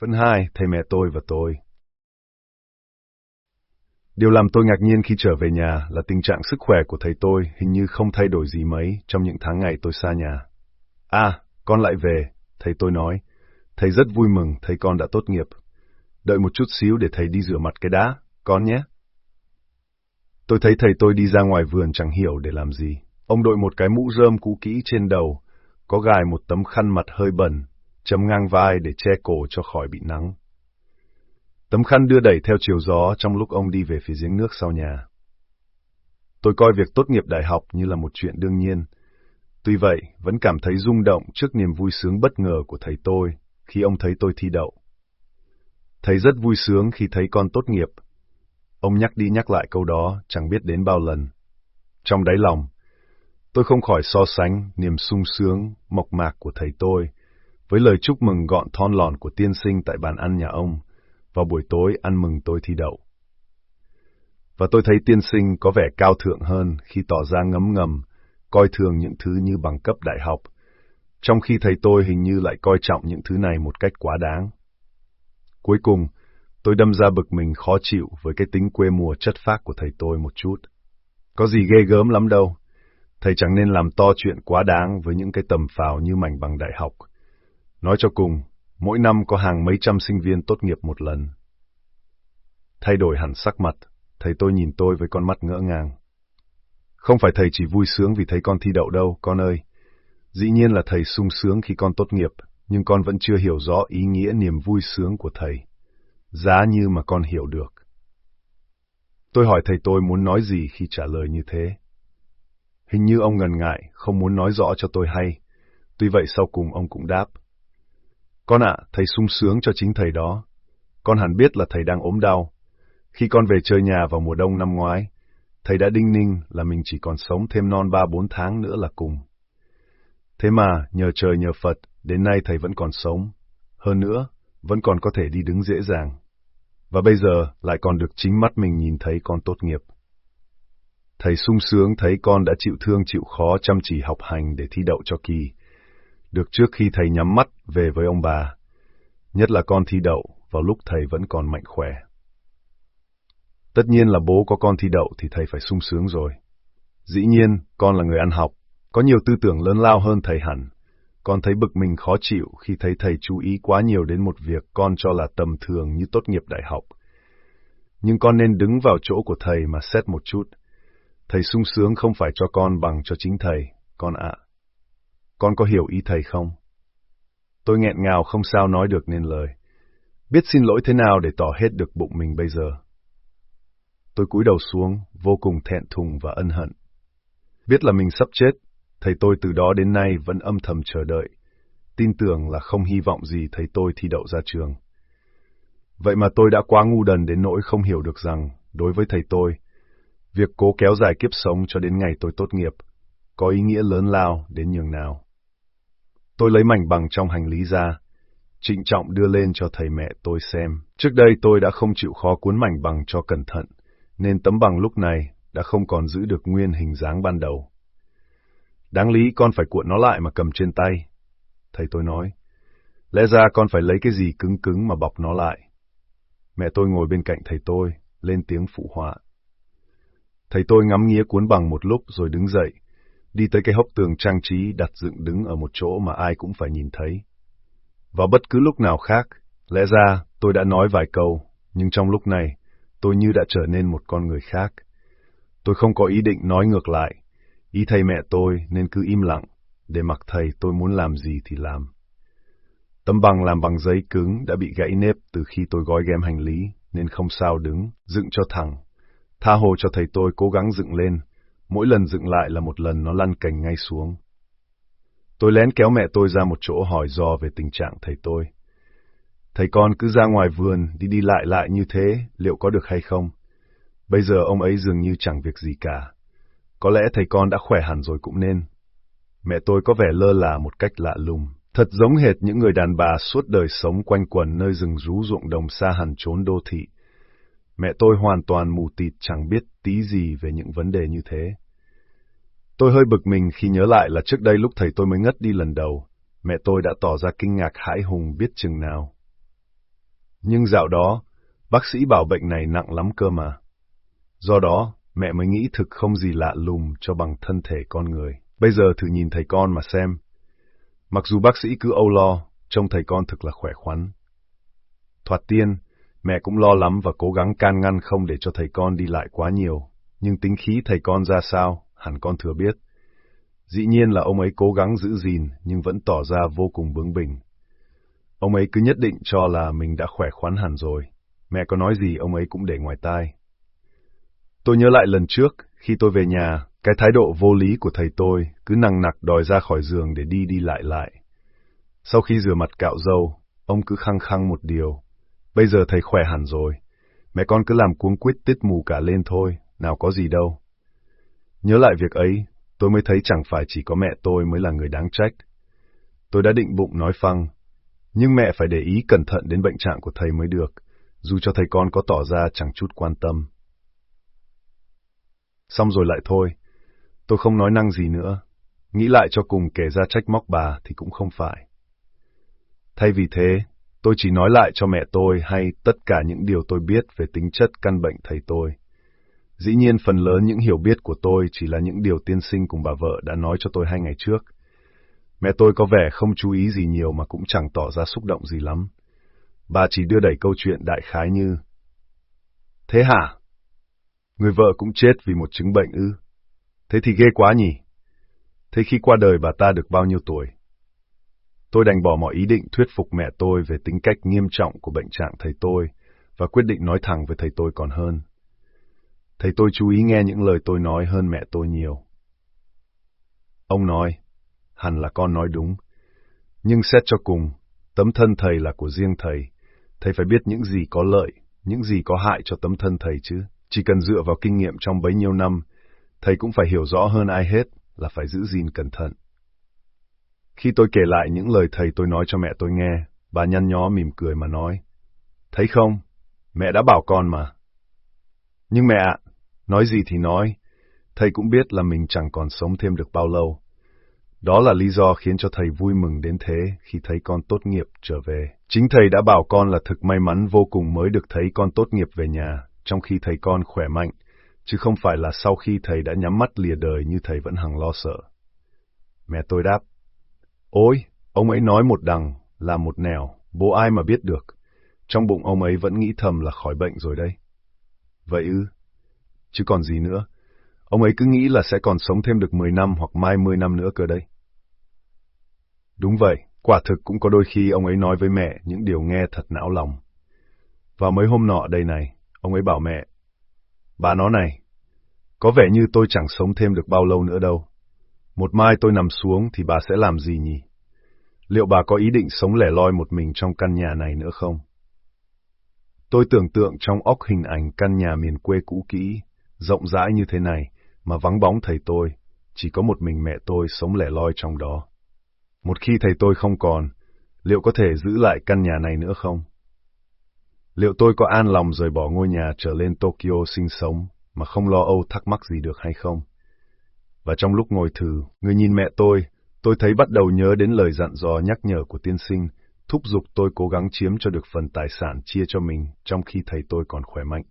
Phần 2, thầy mẹ tôi và tôi. Điều làm tôi ngạc nhiên khi trở về nhà là tình trạng sức khỏe của thầy tôi hình như không thay đổi gì mấy trong những tháng ngày tôi xa nhà. À, con lại về, thầy tôi nói. Thầy rất vui mừng thấy con đã tốt nghiệp. Đợi một chút xíu để thầy đi rửa mặt cái đá, con nhé. Tôi thấy thầy tôi đi ra ngoài vườn chẳng hiểu để làm gì. Ông đội một cái mũ rơm cũ kỹ trên đầu, có gài một tấm khăn mặt hơi bẩn, chấm ngang vai để che cổ cho khỏi bị nắng. Tấm khăn đưa đẩy theo chiều gió trong lúc ông đi về phía giếng nước sau nhà. Tôi coi việc tốt nghiệp đại học như là một chuyện đương nhiên. Tuy vậy, vẫn cảm thấy rung động trước niềm vui sướng bất ngờ của thầy tôi khi ông thấy tôi thi đậu. Thầy rất vui sướng khi thấy con tốt nghiệp. Ông nhắc đi nhắc lại câu đó chẳng biết đến bao lần. Trong đáy lòng, tôi không khỏi so sánh niềm sung sướng, mộc mạc của thầy tôi với lời chúc mừng gọn thon lòn của tiên sinh tại bàn ăn nhà ông vào buổi tối ăn mừng tôi thi đậu. Và tôi thấy tiên sinh có vẻ cao thượng hơn khi tỏ ra ngấm ngầm, coi thường những thứ như bằng cấp đại học, trong khi thầy tôi hình như lại coi trọng những thứ này một cách quá đáng. Cuối cùng, tôi đâm ra bực mình khó chịu với cái tính quê mùa chất phác của thầy tôi một chút. Có gì ghê gớm lắm đâu. Thầy chẳng nên làm to chuyện quá đáng với những cái tầm phào như mảnh bằng đại học. Nói cho cùng, mỗi năm có hàng mấy trăm sinh viên tốt nghiệp một lần. Thay đổi hẳn sắc mặt, thầy tôi nhìn tôi với con mắt ngỡ ngàng. Không phải thầy chỉ vui sướng vì thấy con thi đậu đâu, con ơi. Dĩ nhiên là thầy sung sướng khi con tốt nghiệp, nhưng con vẫn chưa hiểu rõ ý nghĩa niềm vui sướng của thầy. Giá như mà con hiểu được. Tôi hỏi thầy tôi muốn nói gì khi trả lời như thế. Hình như ông ngần ngại, không muốn nói rõ cho tôi hay. Tuy vậy sau cùng ông cũng đáp. Con ạ, thầy sung sướng cho chính thầy đó. Con hẳn biết là thầy đang ốm đau. Khi con về chơi nhà vào mùa đông năm ngoái, thầy đã đinh ninh là mình chỉ còn sống thêm non ba bốn tháng nữa là cùng. Thế mà, nhờ trời nhờ Phật, đến nay thầy vẫn còn sống. Hơn nữa, vẫn còn có thể đi đứng dễ dàng. Và bây giờ lại còn được chính mắt mình nhìn thấy con tốt nghiệp. Thầy sung sướng thấy con đã chịu thương chịu khó chăm chỉ học hành để thi đậu cho kỳ, được trước khi thầy nhắm mắt về với ông bà. Nhất là con thi đậu vào lúc thầy vẫn còn mạnh khỏe. Tất nhiên là bố có con thi đậu thì thầy phải sung sướng rồi. Dĩ nhiên, con là người ăn học, có nhiều tư tưởng lớn lao hơn thầy hẳn. Con thấy bực mình khó chịu khi thấy thầy chú ý quá nhiều đến một việc con cho là tầm thường như tốt nghiệp đại học. Nhưng con nên đứng vào chỗ của thầy mà xét một chút. Thầy sung sướng không phải cho con bằng cho chính thầy, con ạ. Con có hiểu ý thầy không? Tôi nghẹn ngào không sao nói được nên lời. Biết xin lỗi thế nào để tỏ hết được bụng mình bây giờ. Tôi cúi đầu xuống, vô cùng thẹn thùng và ân hận. Biết là mình sắp chết, thầy tôi từ đó đến nay vẫn âm thầm chờ đợi, tin tưởng là không hy vọng gì thầy tôi thi đậu ra trường. Vậy mà tôi đã quá ngu đần đến nỗi không hiểu được rằng, đối với thầy tôi, việc cố kéo dài kiếp sống cho đến ngày tôi tốt nghiệp, có ý nghĩa lớn lao đến nhường nào. Tôi lấy mảnh bằng trong hành lý ra, trịnh trọng đưa lên cho thầy mẹ tôi xem. Trước đây tôi đã không chịu khó cuốn mảnh bằng cho cẩn thận, nên tấm bằng lúc này đã không còn giữ được nguyên hình dáng ban đầu. Đáng lý con phải cuộn nó lại mà cầm trên tay. Thầy tôi nói, lẽ ra con phải lấy cái gì cứng cứng mà bọc nó lại. Mẹ tôi ngồi bên cạnh thầy tôi, lên tiếng phụ họa. Thầy tôi ngắm nghía cuốn bằng một lúc rồi đứng dậy, đi tới cái hốc tường trang trí đặt dựng đứng ở một chỗ mà ai cũng phải nhìn thấy. Vào bất cứ lúc nào khác, lẽ ra tôi đã nói vài câu, nhưng trong lúc này, tôi như đã trở nên một con người khác. Tôi không có ý định nói ngược lại, ý thầy mẹ tôi nên cứ im lặng, để mặc thầy tôi muốn làm gì thì làm. Tấm bằng làm bằng giấy cứng đã bị gãy nếp từ khi tôi gói ghém hành lý, nên không sao đứng, dựng cho thẳng. Tha hồ cho thầy tôi cố gắng dựng lên, mỗi lần dựng lại là một lần nó lăn cành ngay xuống. Tôi lén kéo mẹ tôi ra một chỗ hỏi dò về tình trạng thầy tôi. Thầy con cứ ra ngoài vườn, đi đi lại lại như thế, liệu có được hay không? Bây giờ ông ấy dường như chẳng việc gì cả. Có lẽ thầy con đã khỏe hẳn rồi cũng nên. Mẹ tôi có vẻ lơ là một cách lạ lùng, thật giống hệt những người đàn bà suốt đời sống quanh quần nơi rừng rú ruộng đồng xa hẳn trốn đô thị. Mẹ tôi hoàn toàn mù tịt chẳng biết tí gì về những vấn đề như thế. Tôi hơi bực mình khi nhớ lại là trước đây lúc thầy tôi mới ngất đi lần đầu, mẹ tôi đã tỏ ra kinh ngạc hãi hùng biết chừng nào. Nhưng dạo đó, bác sĩ bảo bệnh này nặng lắm cơ mà. Do đó, mẹ mới nghĩ thực không gì lạ lùng cho bằng thân thể con người. Bây giờ thử nhìn thầy con mà xem. Mặc dù bác sĩ cứ âu lo, trông thầy con thực là khỏe khoắn. Thoạt tiên, mẹ cũng lo lắm và cố gắng can ngăn không để cho thầy con đi lại quá nhiều. Nhưng tính khí thầy con ra sao, hẳn con thừa biết. Dĩ nhiên là ông ấy cố gắng giữ gìn, nhưng vẫn tỏ ra vô cùng bướng bỉnh. Ông ấy cứ nhất định cho là mình đã khỏe khoắn hẳn rồi. Mẹ có nói gì ông ấy cũng để ngoài tai. Tôi nhớ lại lần trước, khi tôi về nhà, cái thái độ vô lý của thầy tôi cứ năng nặc đòi ra khỏi giường để đi đi lại lại. Sau khi rửa mặt cạo râu, ông cứ khăng khăng một điều. Bây giờ thầy khỏe hẳn rồi. Mẹ con cứ làm cuống quýt tít mù cả lên thôi, nào có gì đâu. Nhớ lại việc ấy, tôi mới thấy chẳng phải chỉ có mẹ tôi mới là người đáng trách. Tôi đã định bụng nói phăng, nhưng mẹ phải để ý cẩn thận đến bệnh trạng của thầy mới được, dù cho thầy con có tỏ ra chẳng chút quan tâm. Xong rồi lại thôi, tôi không nói năng gì nữa, nghĩ lại cho cùng kể ra trách móc bà thì cũng không phải. Thay vì thế, tôi chỉ nói lại cho mẹ tôi hay tất cả những điều tôi biết về tính chất căn bệnh thầy tôi. Dĩ nhiên phần lớn những hiểu biết của tôi chỉ là những điều tiên sinh cùng bà vợ đã nói cho tôi hai ngày trước. Mẹ tôi có vẻ không chú ý gì nhiều mà cũng chẳng tỏ ra xúc động gì lắm. Bà chỉ đưa đẩy câu chuyện đại khái như, Thế hả? Người vợ cũng chết vì một chứng bệnh ư? Thế thì ghê quá nhỉ? Thế khi qua đời bà ta được bao nhiêu tuổi? Tôi đành bỏ mọi ý định thuyết phục mẹ tôi về tính cách nghiêm trọng của bệnh trạng thầy tôi và quyết định nói thẳng với thầy tôi còn hơn. Thầy tôi chú ý nghe những lời tôi nói hơn mẹ tôi nhiều. Ông nói, hẳn là con nói đúng. Nhưng xét cho cùng, tấm thân thầy là của riêng thầy. Thầy phải biết những gì có lợi, những gì có hại cho tấm thân thầy chứ. Chỉ cần dựa vào kinh nghiệm trong bấy nhiêu năm, thầy cũng phải hiểu rõ hơn ai hết là phải giữ gìn cẩn thận. Khi tôi kể lại những lời thầy tôi nói cho mẹ tôi nghe, bà nhăn nhó mỉm cười mà nói. Thấy không, mẹ đã bảo con mà. Nhưng mẹ ạ, nói gì thì nói, thầy cũng biết là mình chẳng còn sống thêm được bao lâu. Đó là lý do khiến cho thầy vui mừng đến thế khi thấy con tốt nghiệp trở về. Chính thầy đã bảo con là thực may mắn vô cùng mới được thấy con tốt nghiệp về nhà, trong khi thầy con khỏe mạnh, chứ không phải là sau khi thầy đã nhắm mắt lìa đời như thầy vẫn hằng lo sợ. Mẹ tôi đáp, Ôi, ông ấy nói một đằng, là một nẻo, bố ai mà biết được. Trong bụng ông ấy vẫn nghĩ thầm là khỏi bệnh rồi đây. Vậy ư? Chứ còn gì nữa? Ông ấy cứ nghĩ là sẽ còn sống thêm được 10 năm hoặc mai 10 năm nữa cơ đấy. Đúng vậy, quả thực cũng có đôi khi ông ấy nói với mẹ những điều nghe thật não lòng. Vào mấy hôm nọ đây này, ông ấy bảo mẹ, bà nó này, có vẻ như tôi chẳng sống thêm được bao lâu nữa đâu. Một mai tôi nằm xuống thì bà sẽ làm gì nhỉ? Liệu bà có ý định sống lẻ loi một mình trong căn nhà này nữa không? Tôi tưởng tượng trong óc hình ảnh căn nhà miền quê cũ kỹ, rộng rãi như thế này, mà vắng bóng thầy tôi, chỉ có một mình mẹ tôi sống lẻ loi trong đó. Một khi thầy tôi không còn, liệu có thể giữ lại căn nhà này nữa không? Liệu tôi có an lòng rời bỏ ngôi nhà trở lên Tokyo sinh sống mà không lo âu thắc mắc gì được hay không? Và trong lúc ngồi thử, người nhìn mẹ tôi, tôi thấy bắt đầu nhớ đến lời dặn dò nhắc nhở của tiên sinh, thúc giục tôi cố gắng chiếm cho được phần tài sản chia cho mình trong khi thầy tôi còn khỏe mạnh.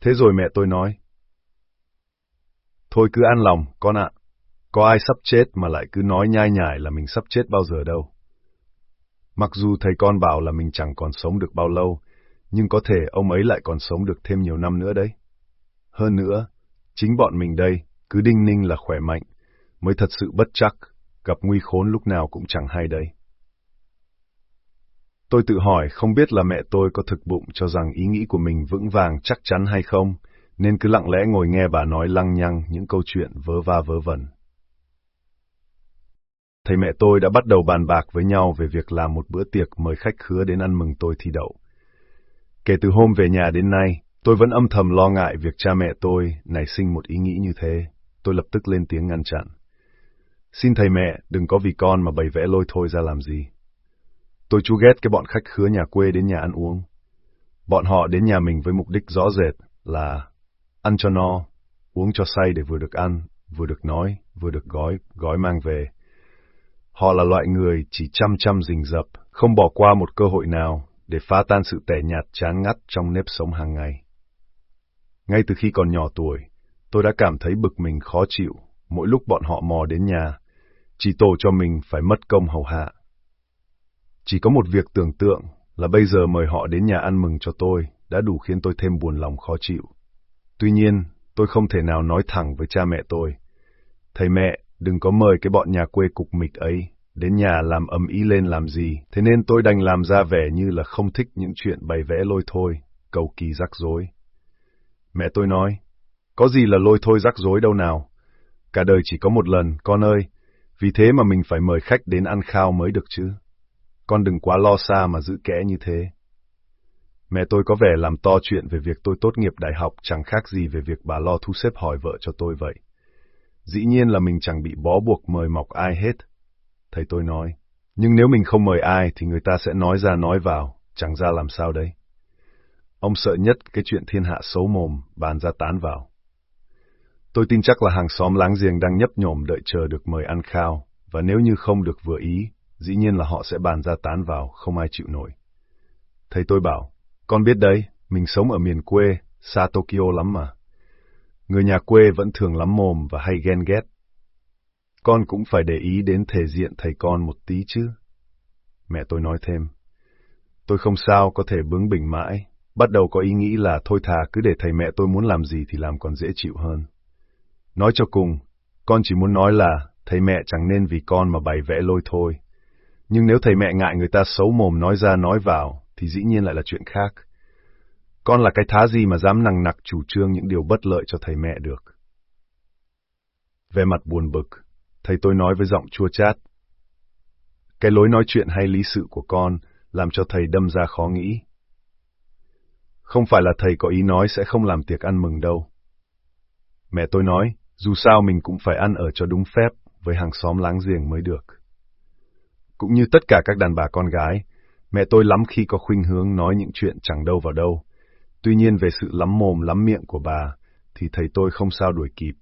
Thế rồi mẹ tôi nói, Thôi cứ an lòng, con ạ. Có ai sắp chết mà lại cứ nói nhai nhải là mình sắp chết bao giờ đâu. Mặc dù thầy con bảo là mình chẳng còn sống được bao lâu, nhưng có thể ông ấy lại còn sống được thêm nhiều năm nữa đấy. Hơn nữa, chính bọn mình đây, cứ đinh ninh là khỏe mạnh, mới thật sự bất chắc, gặp nguy khốn lúc nào cũng chẳng hay đấy. Tôi tự hỏi không biết là mẹ tôi có thực bụng cho rằng ý nghĩ của mình vững vàng chắc chắn hay không, nên cứ lặng lẽ ngồi nghe bà nói lăng nhăng những câu chuyện vớ va vớ vẩn. Thầy mẹ tôi đã bắt đầu bàn bạc với nhau về việc làm một bữa tiệc mời khách khứa đến ăn mừng tôi thi đậu. Kể từ hôm về nhà đến nay, tôi vẫn âm thầm lo ngại việc cha mẹ tôi nảy sinh một ý nghĩ như thế. Tôi lập tức lên tiếng ngăn chặn. Xin thầy mẹ, đừng có vì con mà bày vẽ lôi thôi ra làm gì. Tôi chú ghét cái bọn khách khứa nhà quê đến nhà ăn uống. Bọn họ đến nhà mình với mục đích rõ rệt là ăn cho no, uống cho say để vừa được ăn, vừa được nói, vừa được gói, gói mang về. Họ là loại người chỉ chăm chăm rình rập, không bỏ qua một cơ hội nào, để phá tan sự tẻ nhạt chán ngắt trong nếp sống hàng ngày. Ngay từ khi còn nhỏ tuổi, tôi đã cảm thấy bực mình khó chịu mỗi lúc bọn họ mò đến nhà, chỉ tổ cho mình phải mất công hầu hạ. Chỉ có một việc tưởng tượng là bây giờ mời họ đến nhà ăn mừng cho tôi đã đủ khiến tôi thêm buồn lòng khó chịu. Tuy nhiên, tôi không thể nào nói thẳng với cha mẹ tôi. Thầy mẹ, đừng có mời cái bọn nhà quê cục mịch ấy đến nhà làm ầm ý lên làm gì, thế nên tôi đành làm ra vẻ như là không thích những chuyện bày vẽ lôi thôi, cầu kỳ rắc rối. Mẹ tôi nói, có gì là lôi thôi rắc rối đâu nào. Cả đời chỉ có một lần, con ơi, vì thế mà mình phải mời khách đến ăn khao mới được chứ. Con đừng quá lo xa mà giữ kẽ như thế. Mẹ tôi có vẻ làm to chuyện về việc tôi tốt nghiệp đại học chẳng khác gì về việc bà lo thu xếp hỏi vợ cho tôi vậy. Dĩ nhiên là mình chẳng bị bó buộc mời mọc ai hết. Thầy tôi nói, nhưng nếu mình không mời ai thì người ta sẽ nói ra nói vào, chẳng ra làm sao đấy. Ông sợ nhất cái chuyện thiên hạ xấu mồm, bàn ra tán vào. Tôi tin chắc là hàng xóm láng giềng đang nhấp nhổm đợi chờ được mời ăn khao, và nếu như không được vừa ý, dĩ nhiên là họ sẽ bàn ra tán vào, không ai chịu nổi. Thầy tôi bảo, con biết đấy, mình sống ở miền quê, xa Tokyo lắm mà. Người nhà quê vẫn thường lắm mồm và hay ghen ghét. Con cũng phải để ý đến thể diện thầy con một tí chứ. Mẹ tôi nói thêm. Tôi không sao có thể bướng bỉnh mãi, bắt đầu có ý nghĩ là thôi thà cứ để thầy mẹ tôi muốn làm gì thì làm còn dễ chịu hơn. Nói cho cùng, con chỉ muốn nói là thầy mẹ chẳng nên vì con mà bày vẽ lôi thôi. Nhưng nếu thầy mẹ ngại người ta xấu mồm nói ra nói vào, thì dĩ nhiên lại là chuyện khác. Con là cái thá gì mà dám nằng nặc chủ trương những điều bất lợi cho thầy mẹ được. Về mặt buồn bực, thầy tôi nói với giọng chua chát. Cái lối nói chuyện hay lý sự của con làm cho thầy đâm ra khó nghĩ. Không phải là thầy có ý nói sẽ không làm tiệc ăn mừng đâu. Mẹ tôi nói, dù sao mình cũng phải ăn ở cho đúng phép với hàng xóm láng giềng mới được. Cũng như tất cả các đàn bà con gái, mẹ tôi lắm khi có khuynh hướng nói những chuyện chẳng đâu vào đâu. Tuy nhiên về sự lắm mồm lắm miệng của bà, thì thầy tôi không sao đuổi kịp.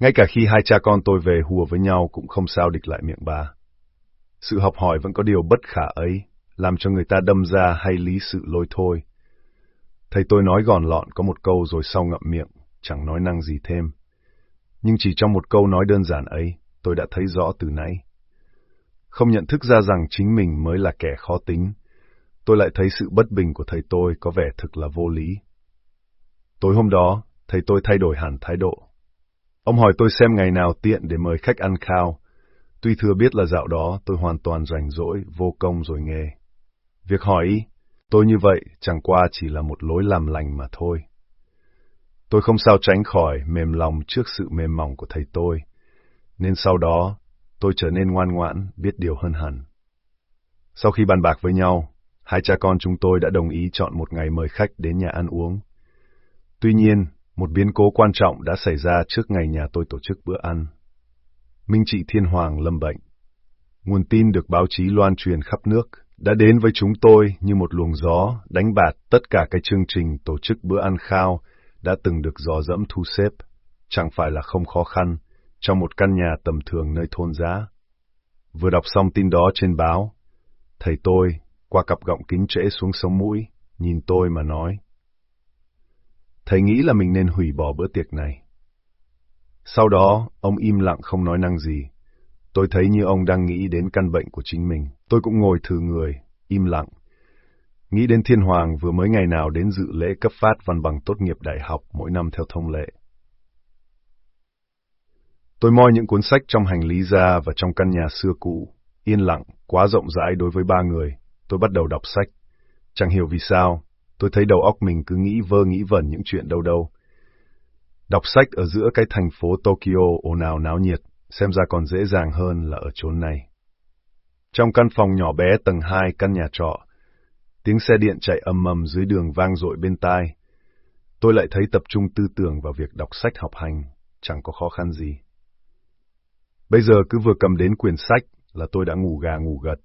Ngay cả khi hai cha con tôi về hùa với nhau cũng không sao địch lại miệng bà. Sự học hỏi vẫn có điều bất khả ấy, làm cho người ta đâm ra hay lý sự lôi thôi. Thầy tôi nói gòn lọn có một câu rồi sau ngậm miệng, chẳng nói năng gì thêm. Nhưng chỉ trong một câu nói đơn giản ấy, tôi đã thấy rõ từ nãy. Không nhận thức ra rằng chính mình mới là kẻ khó tính, tôi lại thấy sự bất bình của thầy tôi có vẻ thực là vô lý. Tối hôm đó, thầy tôi thay đổi hẳn thái độ. Ông hỏi tôi xem ngày nào tiện để mời khách ăn khao. Tuy thừa biết là dạo đó tôi hoàn toàn rảnh rỗi, vô công rồi nghề. Việc hỏi tôi như vậy chẳng qua chỉ là một lối làm lành mà thôi. Tôi không sao tránh khỏi mềm lòng trước sự mềm mỏng của thầy tôi, nên sau đó tôi trở nên ngoan ngoãn, biết điều hơn hẳn. Sau khi bàn bạc với nhau, hai cha con chúng tôi đã đồng ý chọn một ngày mời khách đến nhà ăn uống. Tuy nhiên, một biến cố quan trọng đã xảy ra trước ngày nhà tôi tổ chức bữa ăn. Minh trị Thiên Hoàng lâm bệnh. Nguồn tin được báo chí loan truyền khắp nước đã đến với chúng tôi như một luồng gió đánh bạt tất cả cái chương trình tổ chức bữa ăn khao đã từng được dò dẫm thu xếp, chẳng phải là không khó khăn, trong một căn nhà tầm thường nơi thôn giá. Vừa đọc xong tin đó trên báo, thầy tôi, qua cặp gọng kính trễ xuống sống mũi, nhìn tôi mà nói. Thầy nghĩ là mình nên hủy bỏ bữa tiệc này. Sau đó, ông im lặng không nói năng gì. Tôi thấy như ông đang nghĩ đến căn bệnh của chính mình. Tôi cũng ngồi thử người, im lặng, Nghĩ đến Thiên Hoàng vừa mới ngày nào đến dự lễ cấp phát văn bằng tốt nghiệp đại học mỗi năm theo thông lệ. Tôi moi những cuốn sách trong hành lý ra và trong căn nhà xưa cũ, yên lặng, quá rộng rãi đối với ba người. Tôi bắt đầu đọc sách. Chẳng hiểu vì sao, tôi thấy đầu óc mình cứ nghĩ vơ nghĩ vẩn những chuyện đâu đâu. Đọc sách ở giữa cái thành phố Tokyo ồn ào náo nhiệt, xem ra còn dễ dàng hơn là ở chốn này. Trong căn phòng nhỏ bé tầng 2 căn nhà trọ, Tiếng xe điện chạy ầm ầm dưới đường vang dội bên tai. Tôi lại thấy tập trung tư tưởng vào việc đọc sách học hành, chẳng có khó khăn gì. Bây giờ cứ vừa cầm đến quyển sách là tôi đã ngủ gà ngủ gật.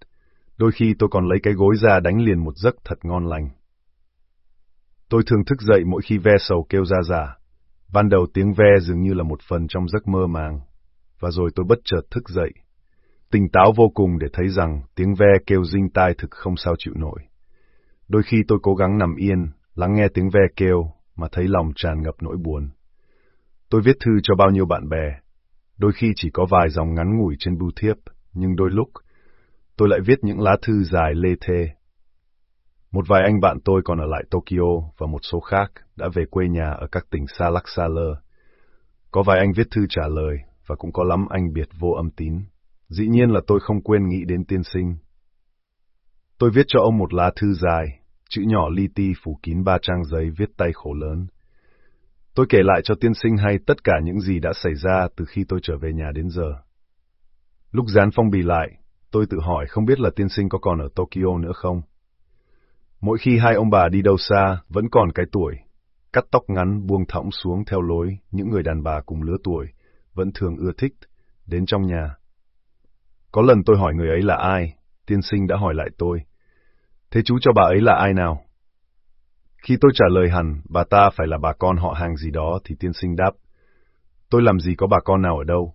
Đôi khi tôi còn lấy cái gối ra đánh liền một giấc thật ngon lành. Tôi thường thức dậy mỗi khi ve sầu kêu ra giả. Ban đầu tiếng ve dường như là một phần trong giấc mơ màng. Và rồi tôi bất chợt thức dậy. Tỉnh táo vô cùng để thấy rằng tiếng ve kêu dinh tai thực không sao chịu nổi. Đôi khi tôi cố gắng nằm yên, lắng nghe tiếng ve kêu, mà thấy lòng tràn ngập nỗi buồn. Tôi viết thư cho bao nhiêu bạn bè, đôi khi chỉ có vài dòng ngắn ngủi trên bưu thiếp, nhưng đôi lúc, tôi lại viết những lá thư dài lê thê. Một vài anh bạn tôi còn ở lại Tokyo và một số khác đã về quê nhà ở các tỉnh xa lắc xa lơ. Có vài anh viết thư trả lời và cũng có lắm anh biệt vô âm tín. Dĩ nhiên là tôi không quên nghĩ đến tiên sinh. Tôi viết cho ông một lá thư dài, chữ nhỏ li ti phủ kín ba trang giấy viết tay khổ lớn. Tôi kể lại cho tiên sinh hay tất cả những gì đã xảy ra từ khi tôi trở về nhà đến giờ. Lúc dán phong bì lại, tôi tự hỏi không biết là tiên sinh có còn ở Tokyo nữa không. Mỗi khi hai ông bà đi đâu xa, vẫn còn cái tuổi, cắt tóc ngắn buông thõng xuống theo lối những người đàn bà cùng lứa tuổi, vẫn thường ưa thích, đến trong nhà. Có lần tôi hỏi người ấy là ai, tiên sinh đã hỏi lại tôi. Thế chú cho bà ấy là ai nào? Khi tôi trả lời hẳn, bà ta phải là bà con họ hàng gì đó thì tiên sinh đáp. Tôi làm gì có bà con nào ở đâu?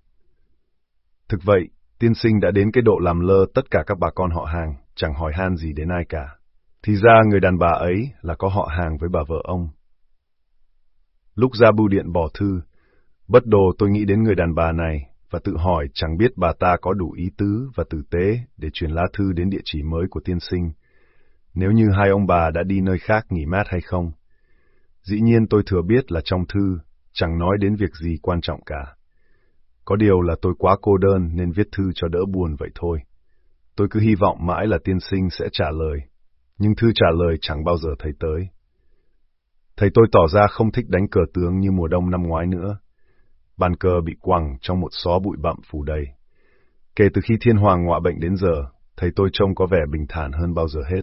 Thực vậy, tiên sinh đã đến cái độ làm lơ tất cả các bà con họ hàng, chẳng hỏi han gì đến ai cả. Thì ra người đàn bà ấy là có họ hàng với bà vợ ông. Lúc ra bưu điện bỏ thư, bất đồ tôi nghĩ đến người đàn bà này và tự hỏi chẳng biết bà ta có đủ ý tứ và tử tế để truyền lá thư đến địa chỉ mới của tiên sinh, nếu như hai ông bà đã đi nơi khác nghỉ mát hay không. Dĩ nhiên tôi thừa biết là trong thư chẳng nói đến việc gì quan trọng cả. Có điều là tôi quá cô đơn nên viết thư cho đỡ buồn vậy thôi. Tôi cứ hy vọng mãi là tiên sinh sẽ trả lời, nhưng thư trả lời chẳng bao giờ thấy tới. Thầy tôi tỏ ra không thích đánh cờ tướng như mùa đông năm ngoái nữa. Bàn cờ bị quẳng trong một xó bụi bặm phủ đầy. Kể từ khi thiên hoàng ngọa bệnh đến giờ, thầy tôi trông có vẻ bình thản hơn bao giờ hết.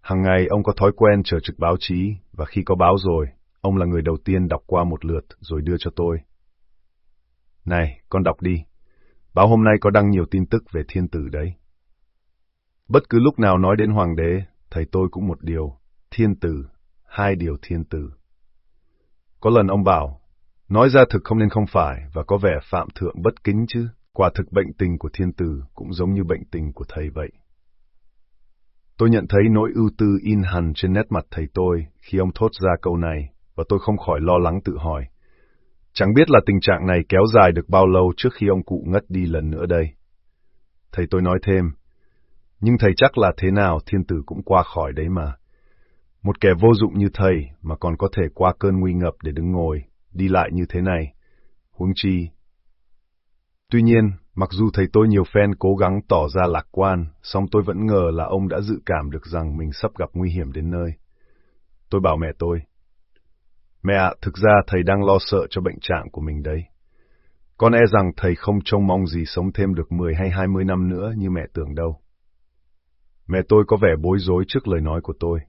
Hằng ngày ông có thói quen chờ trực báo chí, và khi có báo rồi, ông là người đầu tiên đọc qua một lượt rồi đưa cho tôi. Này, con đọc đi. Báo hôm nay có đăng nhiều tin tức về thiên tử đấy. Bất cứ lúc nào nói đến hoàng đế, thầy tôi cũng một điều, thiên tử, hai điều thiên tử. Có lần ông bảo, nói ra thực không nên không phải và có vẻ phạm thượng bất kính chứ, quả thực bệnh tình của thiên tử cũng giống như bệnh tình của thầy vậy. Tôi nhận thấy nỗi ưu tư in hằn trên nét mặt thầy tôi khi ông thốt ra câu này, và tôi không khỏi lo lắng tự hỏi. Chẳng biết là tình trạng này kéo dài được bao lâu trước khi ông cụ ngất đi lần nữa đây. Thầy tôi nói thêm, nhưng thầy chắc là thế nào thiên tử cũng qua khỏi đấy mà. Một kẻ vô dụng như thầy mà còn có thể qua cơn nguy ngập để đứng ngồi, đi lại như thế này. Huống chi. Tuy nhiên, mặc dù thầy tôi nhiều fan cố gắng tỏ ra lạc quan, song tôi vẫn ngờ là ông đã dự cảm được rằng mình sắp gặp nguy hiểm đến nơi. Tôi bảo mẹ tôi. Mẹ ạ, thực ra thầy đang lo sợ cho bệnh trạng của mình đấy. Con e rằng thầy không trông mong gì sống thêm được 10 hay 20 năm nữa như mẹ tưởng đâu. Mẹ tôi có vẻ bối rối trước lời nói của tôi.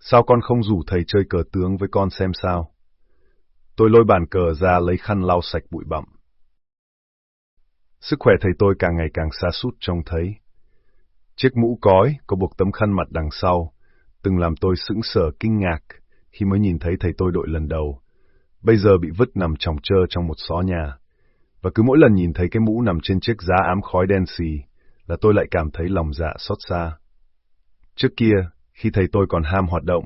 Sao con không rủ thầy chơi cờ tướng với con xem sao? Tôi lôi bàn cờ ra lấy khăn lau sạch bụi bặm. Sức khỏe thầy tôi càng ngày càng xa sút trông thấy. Chiếc mũ cói có buộc tấm khăn mặt đằng sau, từng làm tôi sững sờ kinh ngạc khi mới nhìn thấy thầy tôi đội lần đầu. Bây giờ bị vứt nằm tròng trơ trong một xó nhà. Và cứ mỗi lần nhìn thấy cái mũ nằm trên chiếc giá ám khói đen xì, là tôi lại cảm thấy lòng dạ xót xa. Trước kia, khi thầy tôi còn ham hoạt động,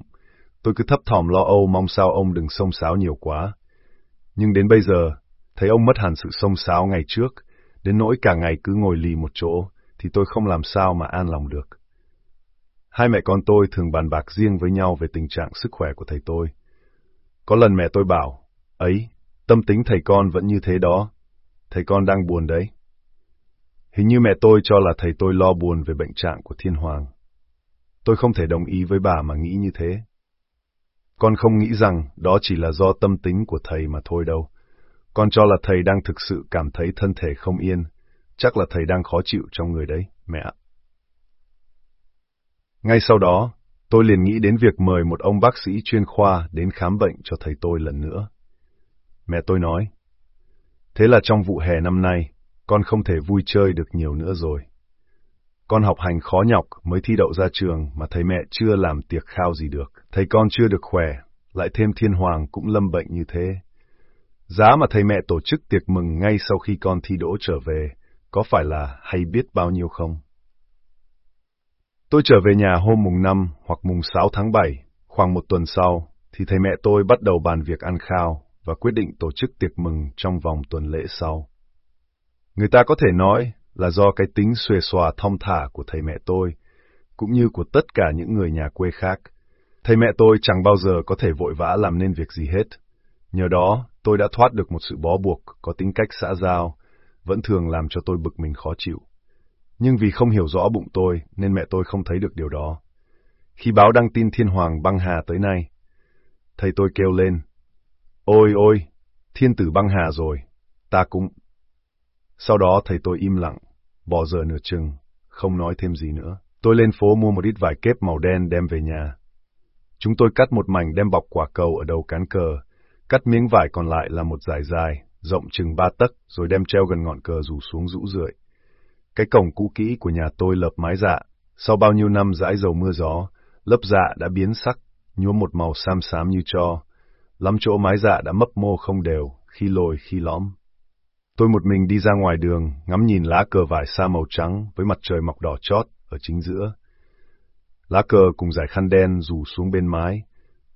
tôi cứ thấp thỏm lo âu mong sao ông đừng xông xáo nhiều quá. Nhưng đến bây giờ, thấy ông mất hẳn sự xông xáo ngày trước, đến nỗi cả ngày cứ ngồi lì một chỗ, thì tôi không làm sao mà an lòng được. Hai mẹ con tôi thường bàn bạc riêng với nhau về tình trạng sức khỏe của thầy tôi. Có lần mẹ tôi bảo, ấy, tâm tính thầy con vẫn như thế đó, thầy con đang buồn đấy. Hình như mẹ tôi cho là thầy tôi lo buồn về bệnh trạng của thiên hoàng. Tôi không thể đồng ý với bà mà nghĩ như thế. Con không nghĩ rằng đó chỉ là do tâm tính của thầy mà thôi đâu. Con cho là thầy đang thực sự cảm thấy thân thể không yên. Chắc là thầy đang khó chịu trong người đấy, mẹ ạ. Ngay sau đó, tôi liền nghĩ đến việc mời một ông bác sĩ chuyên khoa đến khám bệnh cho thầy tôi lần nữa. Mẹ tôi nói, thế là trong vụ hè năm nay, con không thể vui chơi được nhiều nữa rồi. Con học hành khó nhọc mới thi đậu ra trường mà thầy mẹ chưa làm tiệc khao gì được. Thầy con chưa được khỏe, lại thêm thiên hoàng cũng lâm bệnh như thế. Giá mà thầy mẹ tổ chức tiệc mừng ngay sau khi con thi đỗ trở về, có phải là hay biết bao nhiêu không? Tôi trở về nhà hôm mùng 5 hoặc mùng 6 tháng 7, khoảng một tuần sau, thì thầy mẹ tôi bắt đầu bàn việc ăn khao và quyết định tổ chức tiệc mừng trong vòng tuần lễ sau. Người ta có thể nói là do cái tính xuề xòa thong thả của thầy mẹ tôi, cũng như của tất cả những người nhà quê khác. Thầy mẹ tôi chẳng bao giờ có thể vội vã làm nên việc gì hết. Nhờ đó, tôi đã thoát được một sự bó buộc có tính cách xã giao, vẫn thường làm cho tôi bực mình khó chịu. Nhưng vì không hiểu rõ bụng tôi nên mẹ tôi không thấy được điều đó. Khi báo đăng tin thiên hoàng băng hà tới nay, thầy tôi kêu lên, Ôi ôi, thiên tử băng hà rồi, ta cũng. Sau đó thầy tôi im lặng, bỏ giờ nửa chừng, không nói thêm gì nữa. Tôi lên phố mua một ít vải kép màu đen đem về nhà. Chúng tôi cắt một mảnh đem bọc quả cầu ở đầu cán cờ, cắt miếng vải còn lại là một dải dài, rộng chừng ba tấc, rồi đem treo gần ngọn cờ rủ xuống rũ rượi. Cái cổng cũ kỹ của nhà tôi lợp mái dạ, sau bao nhiêu năm dãi dầu mưa gió, lớp dạ đã biến sắc, nhuốm một màu xám xám như cho. Lắm chỗ mái dạ đã mấp mô không đều, khi lồi khi lõm. Tôi một mình đi ra ngoài đường, ngắm nhìn lá cờ vải sa màu trắng với mặt trời mọc đỏ chót ở chính giữa. Lá cờ cùng dải khăn đen rủ xuống bên mái,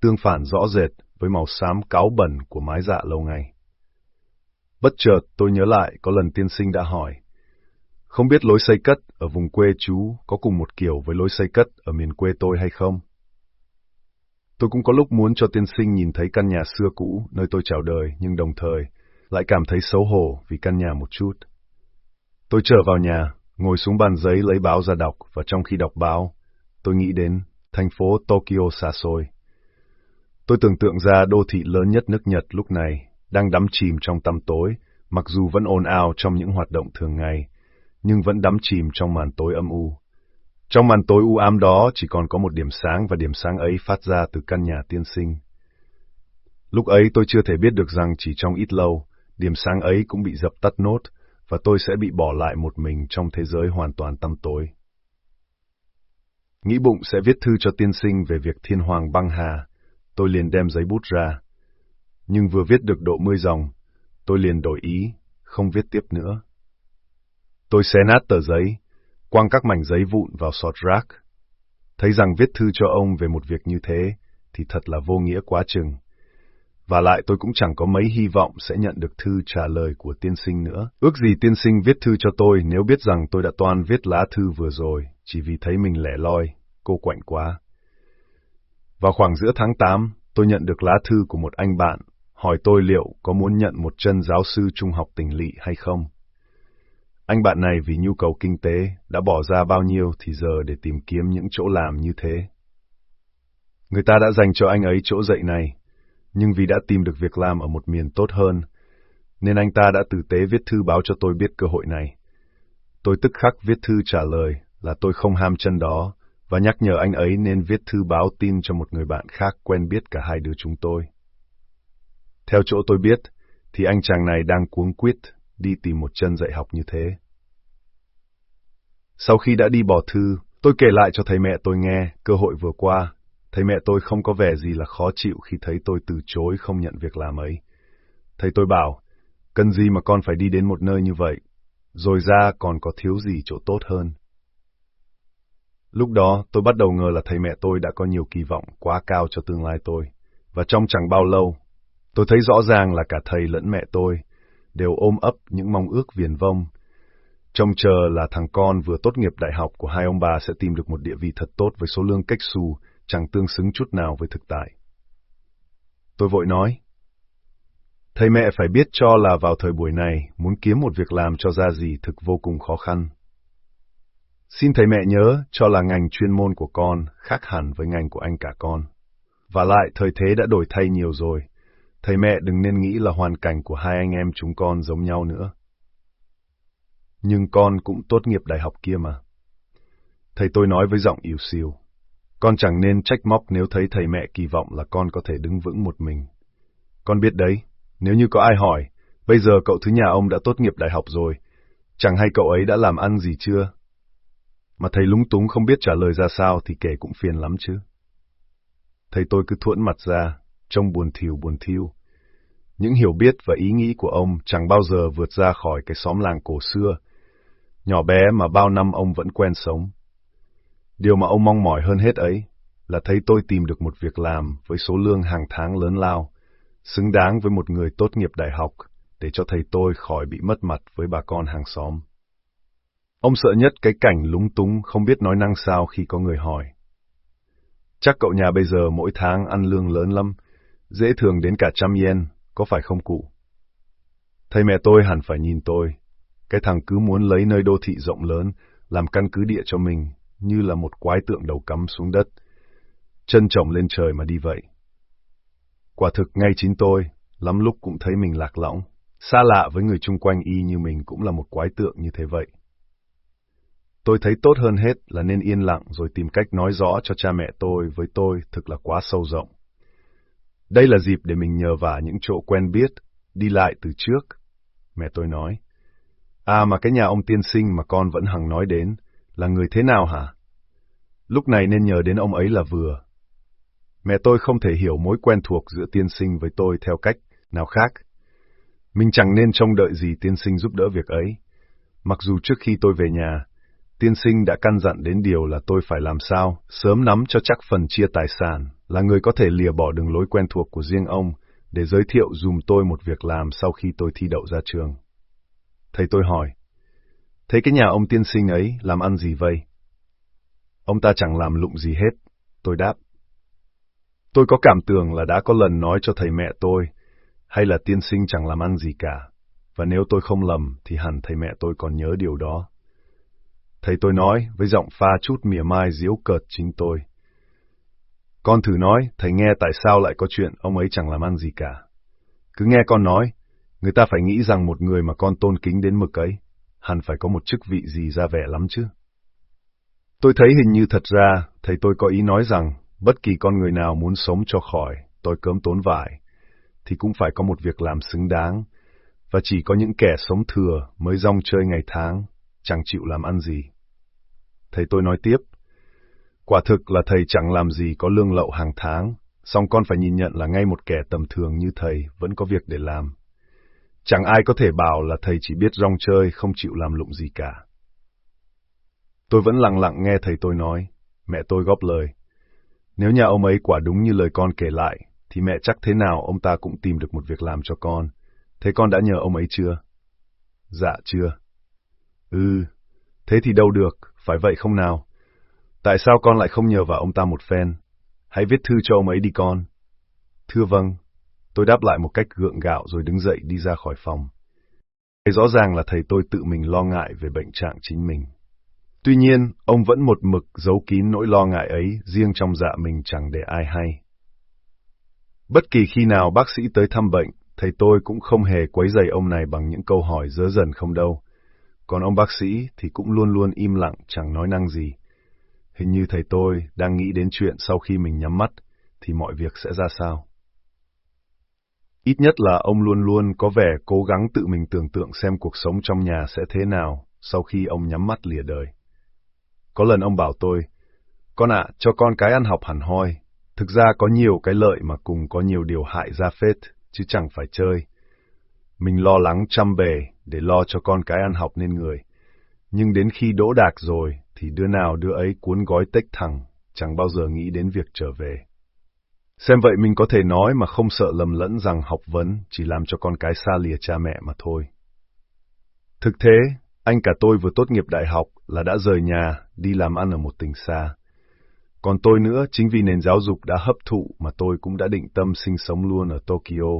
tương phản rõ rệt với màu xám cáo bẩn của mái dạ lâu ngày. Bất chợt tôi nhớ lại có lần tiên sinh đã hỏi, không biết lối xây cất ở vùng quê chú có cùng một kiểu với lối xây cất ở miền quê tôi hay không? Tôi cũng có lúc muốn cho tiên sinh nhìn thấy căn nhà xưa cũ nơi tôi chào đời, nhưng đồng thời lại cảm thấy xấu hổ vì căn nhà một chút. Tôi trở vào nhà, ngồi xuống bàn giấy lấy báo ra đọc, và trong khi đọc báo, tôi nghĩ đến thành phố Tokyo xa xôi. Tôi tưởng tượng ra đô thị lớn nhất nước Nhật lúc này, đang đắm chìm trong tăm tối, mặc dù vẫn ồn ào trong những hoạt động thường ngày, nhưng vẫn đắm chìm trong màn tối âm u. Trong màn tối u ám đó chỉ còn có một điểm sáng và điểm sáng ấy phát ra từ căn nhà tiên sinh. Lúc ấy tôi chưa thể biết được rằng chỉ trong ít lâu, điểm sáng ấy cũng bị dập tắt nốt, và tôi sẽ bị bỏ lại một mình trong thế giới hoàn toàn tăm tối. Nghĩ bụng sẽ viết thư cho tiên sinh về việc thiên hoàng băng hà, tôi liền đem giấy bút ra. Nhưng vừa viết được độ mươi dòng, tôi liền đổi ý, không viết tiếp nữa. Tôi xé nát tờ giấy, quăng các mảnh giấy vụn vào sọt rác. Thấy rằng viết thư cho ông về một việc như thế, thì thật là vô nghĩa quá chừng. Và lại tôi cũng chẳng có mấy hy vọng sẽ nhận được thư trả lời của tiên sinh nữa. Ước gì tiên sinh viết thư cho tôi nếu biết rằng tôi đã toan viết lá thư vừa rồi, chỉ vì thấy mình lẻ loi, cô quạnh quá. Vào khoảng giữa tháng 8, tôi nhận được lá thư của một anh bạn, hỏi tôi liệu có muốn nhận một chân giáo sư trung học tỉnh lỵ hay không. Anh bạn này vì nhu cầu kinh tế đã bỏ ra bao nhiêu thì giờ để tìm kiếm những chỗ làm như thế. Người ta đã dành cho anh ấy chỗ dạy này, nhưng vì đã tìm được việc làm ở một miền tốt hơn, nên anh ta đã tử tế viết thư báo cho tôi biết cơ hội này. Tôi tức khắc viết thư trả lời là tôi không ham chân đó, và nhắc nhở anh ấy nên viết thư báo tin cho một người bạn khác quen biết cả hai đứa chúng tôi. Theo chỗ tôi biết, thì anh chàng này đang cuống quýt đi tìm một chân dạy học như thế. Sau khi đã đi bỏ thư, tôi kể lại cho thầy mẹ tôi nghe cơ hội vừa qua. Thầy mẹ tôi không có vẻ gì là khó chịu khi thấy tôi từ chối không nhận việc làm ấy. Thầy tôi bảo, cần gì mà con phải đi đến một nơi như vậy, rồi ra còn có thiếu gì chỗ tốt hơn. Lúc đó, tôi bắt đầu ngờ là thầy mẹ tôi đã có nhiều kỳ vọng quá cao cho tương lai tôi. Và trong chẳng bao lâu, tôi thấy rõ ràng là cả thầy lẫn mẹ tôi đều ôm ấp những mong ước viền vông. Trông chờ là thằng con vừa tốt nghiệp đại học của hai ông bà sẽ tìm được một địa vị thật tốt với số lương cách xù, chẳng tương xứng chút nào với thực tại. Tôi vội nói, thầy mẹ phải biết cho là vào thời buổi này, muốn kiếm một việc làm cho ra gì thực vô cùng khó khăn. Xin thầy mẹ nhớ cho là ngành chuyên môn của con khác hẳn với ngành của anh cả con. Và lại thời thế đã đổi thay nhiều rồi. Thầy mẹ đừng nên nghĩ là hoàn cảnh của hai anh em chúng con giống nhau nữa. Nhưng con cũng tốt nghiệp đại học kia mà. Thầy tôi nói với giọng yếu xìu. Con chẳng nên trách móc nếu thấy thầy mẹ kỳ vọng là con có thể đứng vững một mình. Con biết đấy, nếu như có ai hỏi, bây giờ cậu thứ nhà ông đã tốt nghiệp đại học rồi, chẳng hay cậu ấy đã làm ăn gì chưa? Mà thầy lúng túng không biết trả lời ra sao thì kể cũng phiền lắm chứ. Thầy tôi cứ thuẫn mặt ra, trông buồn thiểu buồn thiêu. Những hiểu biết và ý nghĩ của ông chẳng bao giờ vượt ra khỏi cái xóm làng cổ xưa, nhỏ bé mà bao năm ông vẫn quen sống. Điều mà ông mong mỏi hơn hết ấy là thấy tôi tìm được một việc làm với số lương hàng tháng lớn lao, xứng đáng với một người tốt nghiệp đại học, để cho thầy tôi khỏi bị mất mặt với bà con hàng xóm. Ông sợ nhất cái cảnh lúng túng không biết nói năng sao khi có người hỏi. Chắc cậu nhà bây giờ mỗi tháng ăn lương lớn lắm, dễ thường đến cả trăm yen, có phải không cụ? Thầy mẹ tôi hẳn phải nhìn tôi. Cái thằng cứ muốn lấy nơi đô thị rộng lớn, làm căn cứ địa cho mình, như là một quái tượng đầu cắm xuống đất. Chân trồng lên trời mà đi vậy. Quả thực ngay chính tôi, lắm lúc cũng thấy mình lạc lõng, xa lạ với người chung quanh y như mình cũng là một quái tượng như thế vậy. Tôi thấy tốt hơn hết là nên yên lặng rồi tìm cách nói rõ cho cha mẹ tôi với tôi thực là quá sâu rộng. Đây là dịp để mình nhờ vả những chỗ quen biết, đi lại từ trước. Mẹ tôi nói, à mà cái nhà ông tiên sinh mà con vẫn hằng nói đến, là người thế nào hả? Lúc này nên nhờ đến ông ấy là vừa. Mẹ tôi không thể hiểu mối quen thuộc giữa tiên sinh với tôi theo cách nào khác. Mình chẳng nên trông đợi gì tiên sinh giúp đỡ việc ấy. Mặc dù trước khi tôi về nhà, tiên sinh đã căn dặn đến điều là tôi phải làm sao, sớm nắm cho chắc phần chia tài sản, là người có thể lìa bỏ đường lối quen thuộc của riêng ông, để giới thiệu dùm tôi một việc làm sau khi tôi thi đậu ra trường. Thầy tôi hỏi, thế cái nhà ông tiên sinh ấy làm ăn gì vậy? Ông ta chẳng làm lụng gì hết, tôi đáp. Tôi có cảm tưởng là đã có lần nói cho thầy mẹ tôi, hay là tiên sinh chẳng làm ăn gì cả, và nếu tôi không lầm thì hẳn thầy mẹ tôi còn nhớ điều đó. Thầy tôi nói với giọng pha chút mỉa mai diễu cợt chính tôi. Con thử nói, thầy nghe tại sao lại có chuyện ông ấy chẳng làm ăn gì cả. Cứ nghe con nói, người ta phải nghĩ rằng một người mà con tôn kính đến mực ấy, hẳn phải có một chức vị gì ra vẻ lắm chứ. Tôi thấy hình như thật ra, thầy tôi có ý nói rằng, bất kỳ con người nào muốn sống cho khỏi, tôi cớm tốn vải, thì cũng phải có một việc làm xứng đáng, và chỉ có những kẻ sống thừa mới rong chơi ngày tháng, chẳng chịu làm ăn gì. Thầy tôi nói tiếp, quả thực là thầy chẳng làm gì có lương lậu hàng tháng, song con phải nhìn nhận là ngay một kẻ tầm thường như thầy vẫn có việc để làm. Chẳng ai có thể bảo là thầy chỉ biết rong chơi, không chịu làm lụng gì cả. Tôi vẫn lặng lặng nghe thầy tôi nói, mẹ tôi góp lời. Nếu nhà ông ấy quả đúng như lời con kể lại, thì mẹ chắc thế nào ông ta cũng tìm được một việc làm cho con. Thế con đã nhờ ông ấy chưa? Dạ chưa. Ừ, thế thì đâu được, phải vậy không nào? Tại sao con lại không nhờ vào ông ta một phen? Hãy viết thư cho ông ấy đi con. Thưa vâng. Tôi đáp lại một cách gượng gạo rồi đứng dậy đi ra khỏi phòng. Thấy rõ ràng là thầy tôi tự mình lo ngại về bệnh trạng chính mình. Tuy nhiên, ông vẫn một mực giấu kín nỗi lo ngại ấy riêng trong dạ mình chẳng để ai hay. Bất kỳ khi nào bác sĩ tới thăm bệnh, thầy tôi cũng không hề quấy rầy ông này bằng những câu hỏi dớ dần không đâu. Còn ông bác sĩ thì cũng luôn luôn im lặng chẳng nói năng gì. Hình như thầy tôi đang nghĩ đến chuyện sau khi mình nhắm mắt thì mọi việc sẽ ra sao. Ít nhất là ông luôn luôn có vẻ cố gắng tự mình tưởng tượng xem cuộc sống trong nhà sẽ thế nào sau khi ông nhắm mắt lìa đời. Có lần ông bảo tôi, con ạ, cho con cái ăn học hẳn hoi. Thực ra có nhiều cái lợi mà cùng có nhiều điều hại ra phết, chứ chẳng phải chơi. Mình lo lắng chăm bề để lo cho con cái ăn học nên người. Nhưng đến khi đỗ đạc rồi, thì đứa nào đứa ấy cuốn gói tách thẳng, chẳng bao giờ nghĩ đến việc trở về. Xem vậy mình có thể nói mà không sợ lầm lẫn rằng học vấn chỉ làm cho con cái xa lìa cha mẹ mà thôi. Thực thế, anh cả tôi vừa tốt nghiệp đại học là đã rời nhà, đi làm ăn ở một tỉnh xa. Còn tôi nữa, chính vì nền giáo dục đã hấp thụ mà tôi cũng đã định tâm sinh sống luôn ở Tokyo.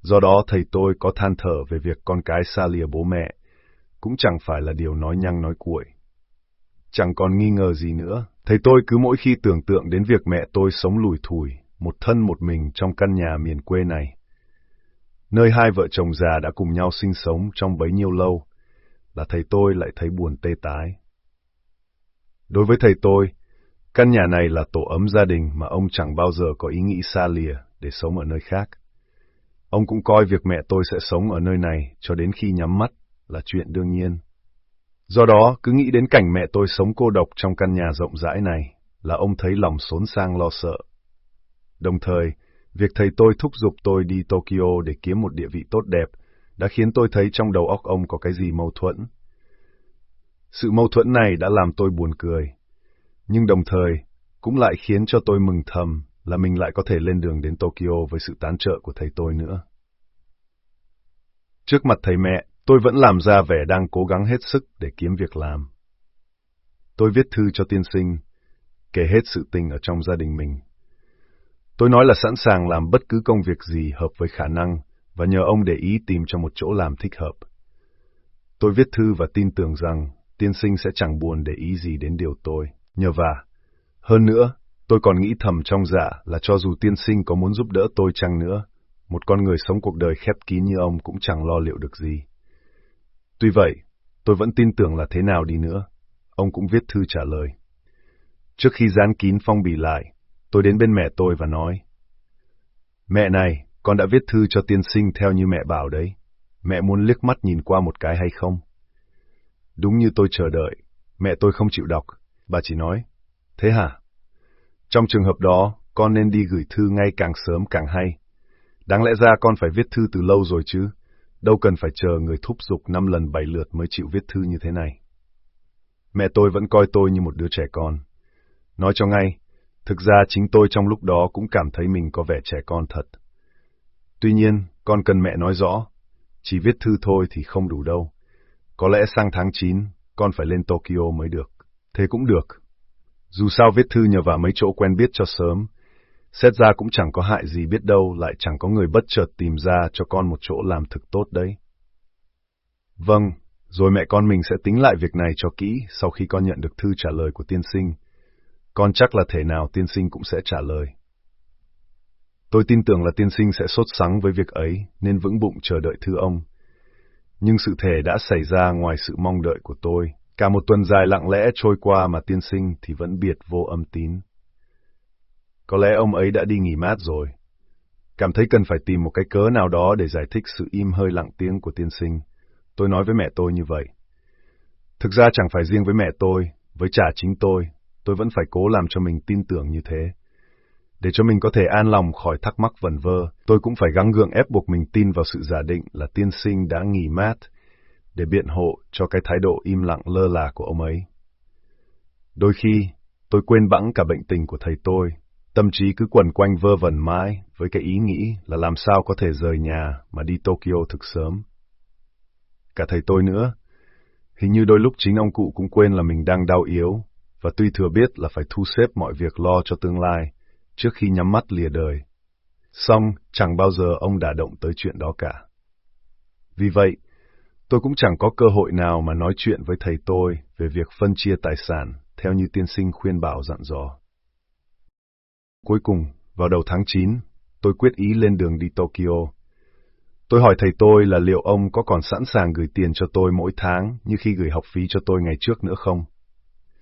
Do đó thầy tôi có than thở về việc con cái xa lìa bố mẹ, cũng chẳng phải là điều nói nhăng nói cuội. Chẳng còn nghi ngờ gì nữa, thầy tôi cứ mỗi khi tưởng tượng đến việc mẹ tôi sống lùi thùi một thân một mình trong căn nhà miền quê này. Nơi hai vợ chồng già đã cùng nhau sinh sống trong bấy nhiêu lâu, là thầy tôi lại thấy buồn tê tái. Đối với thầy tôi, căn nhà này là tổ ấm gia đình mà ông chẳng bao giờ có ý nghĩ xa lìa để sống ở nơi khác. Ông cũng coi việc mẹ tôi sẽ sống ở nơi này cho đến khi nhắm mắt là chuyện đương nhiên. Do đó, cứ nghĩ đến cảnh mẹ tôi sống cô độc trong căn nhà rộng rãi này, là ông thấy lòng xốn sang lo sợ. Đồng thời, việc thầy tôi thúc giục tôi đi Tokyo để kiếm một địa vị tốt đẹp đã khiến tôi thấy trong đầu óc ông có cái gì mâu thuẫn. Sự mâu thuẫn này đã làm tôi buồn cười. Nhưng đồng thời, cũng lại khiến cho tôi mừng thầm là mình lại có thể lên đường đến Tokyo với sự tán trợ của thầy tôi nữa. Trước mặt thầy mẹ, tôi vẫn làm ra vẻ đang cố gắng hết sức để kiếm việc làm. Tôi viết thư cho tiên sinh, kể hết sự tình ở trong gia đình mình. Tôi nói là sẵn sàng làm bất cứ công việc gì hợp với khả năng và nhờ ông để ý tìm cho một chỗ làm thích hợp. Tôi viết thư và tin tưởng rằng tiên sinh sẽ chẳng buồn để ý gì đến điều tôi, nhờ vả. Hơn nữa, tôi còn nghĩ thầm trong dạ là cho dù tiên sinh có muốn giúp đỡ tôi chăng nữa, một con người sống cuộc đời khép kín như ông cũng chẳng lo liệu được gì. Tuy vậy, tôi vẫn tin tưởng là thế nào đi nữa, ông cũng viết thư trả lời. Trước khi dán kín phong bì lại, tôi đến bên mẹ tôi và nói, Mẹ này, con đã viết thư cho tiên sinh theo như mẹ bảo đấy. Mẹ muốn liếc mắt nhìn qua một cái hay không? Đúng như tôi chờ đợi, mẹ tôi không chịu đọc, bà chỉ nói, thế hả? Trong trường hợp đó, con nên đi gửi thư ngay càng sớm càng hay. Đáng lẽ ra con phải viết thư từ lâu rồi chứ, đâu cần phải chờ người thúc giục năm lần bảy lượt mới chịu viết thư như thế này. Mẹ tôi vẫn coi tôi như một đứa trẻ con. Nói cho ngay, thực ra chính tôi trong lúc đó cũng cảm thấy mình có vẻ trẻ con thật. Tuy nhiên, con cần mẹ nói rõ, chỉ viết thư thôi thì không đủ đâu. Có lẽ sang tháng 9, con phải lên Tokyo mới được. Thế cũng được. Dù sao viết thư nhờ vào mấy chỗ quen biết cho sớm, xét ra cũng chẳng có hại gì biết đâu lại chẳng có người bất chợt tìm ra cho con một chỗ làm thực tốt đấy. Vâng, rồi mẹ con mình sẽ tính lại việc này cho kỹ sau khi con nhận được thư trả lời của tiên sinh. Con chắc là thể nào tiên sinh cũng sẽ trả lời. Tôi tin tưởng là tiên sinh sẽ sốt sắng với việc ấy, nên vững bụng chờ đợi thư ông. Nhưng sự thể đã xảy ra ngoài sự mong đợi của tôi. Cả một tuần dài lặng lẽ trôi qua mà tiên sinh thì vẫn biệt vô âm tín. Có lẽ ông ấy đã đi nghỉ mát rồi. Cảm thấy cần phải tìm một cái cớ nào đó để giải thích sự im hơi lặng tiếng của tiên sinh. Tôi nói với mẹ tôi như vậy. Thực ra chẳng phải riêng với mẹ tôi, với trả chính tôi, tôi vẫn phải cố làm cho mình tin tưởng như thế. Để cho mình có thể an lòng khỏi thắc mắc vẩn vơ, tôi cũng phải gắng gượng ép buộc mình tin vào sự giả định là tiên sinh đã nghỉ mát, để biện hộ cho cái thái độ im lặng lơ là của ông ấy. Đôi khi, tôi quên bẵng cả bệnh tình của thầy tôi, tâm trí cứ quẩn quanh vơ vẩn mãi với cái ý nghĩ là làm sao có thể rời nhà mà đi Tokyo thực sớm. Cả thầy tôi nữa, hình như đôi lúc chính ông cụ cũng quên là mình đang đau yếu, và tuy thừa biết là phải thu xếp mọi việc lo cho tương lai, trước khi nhắm mắt lìa đời. Xong, chẳng bao giờ ông đả động tới chuyện đó cả. Vì vậy, tôi cũng chẳng có cơ hội nào mà nói chuyện với thầy tôi về việc phân chia tài sản theo như tiên sinh khuyên bảo dặn dò. Cuối cùng, vào đầu tháng 9, tôi quyết ý lên đường đi Tokyo. Tôi hỏi thầy tôi là liệu ông có còn sẵn sàng gửi tiền cho tôi mỗi tháng như khi gửi học phí cho tôi ngày trước nữa không?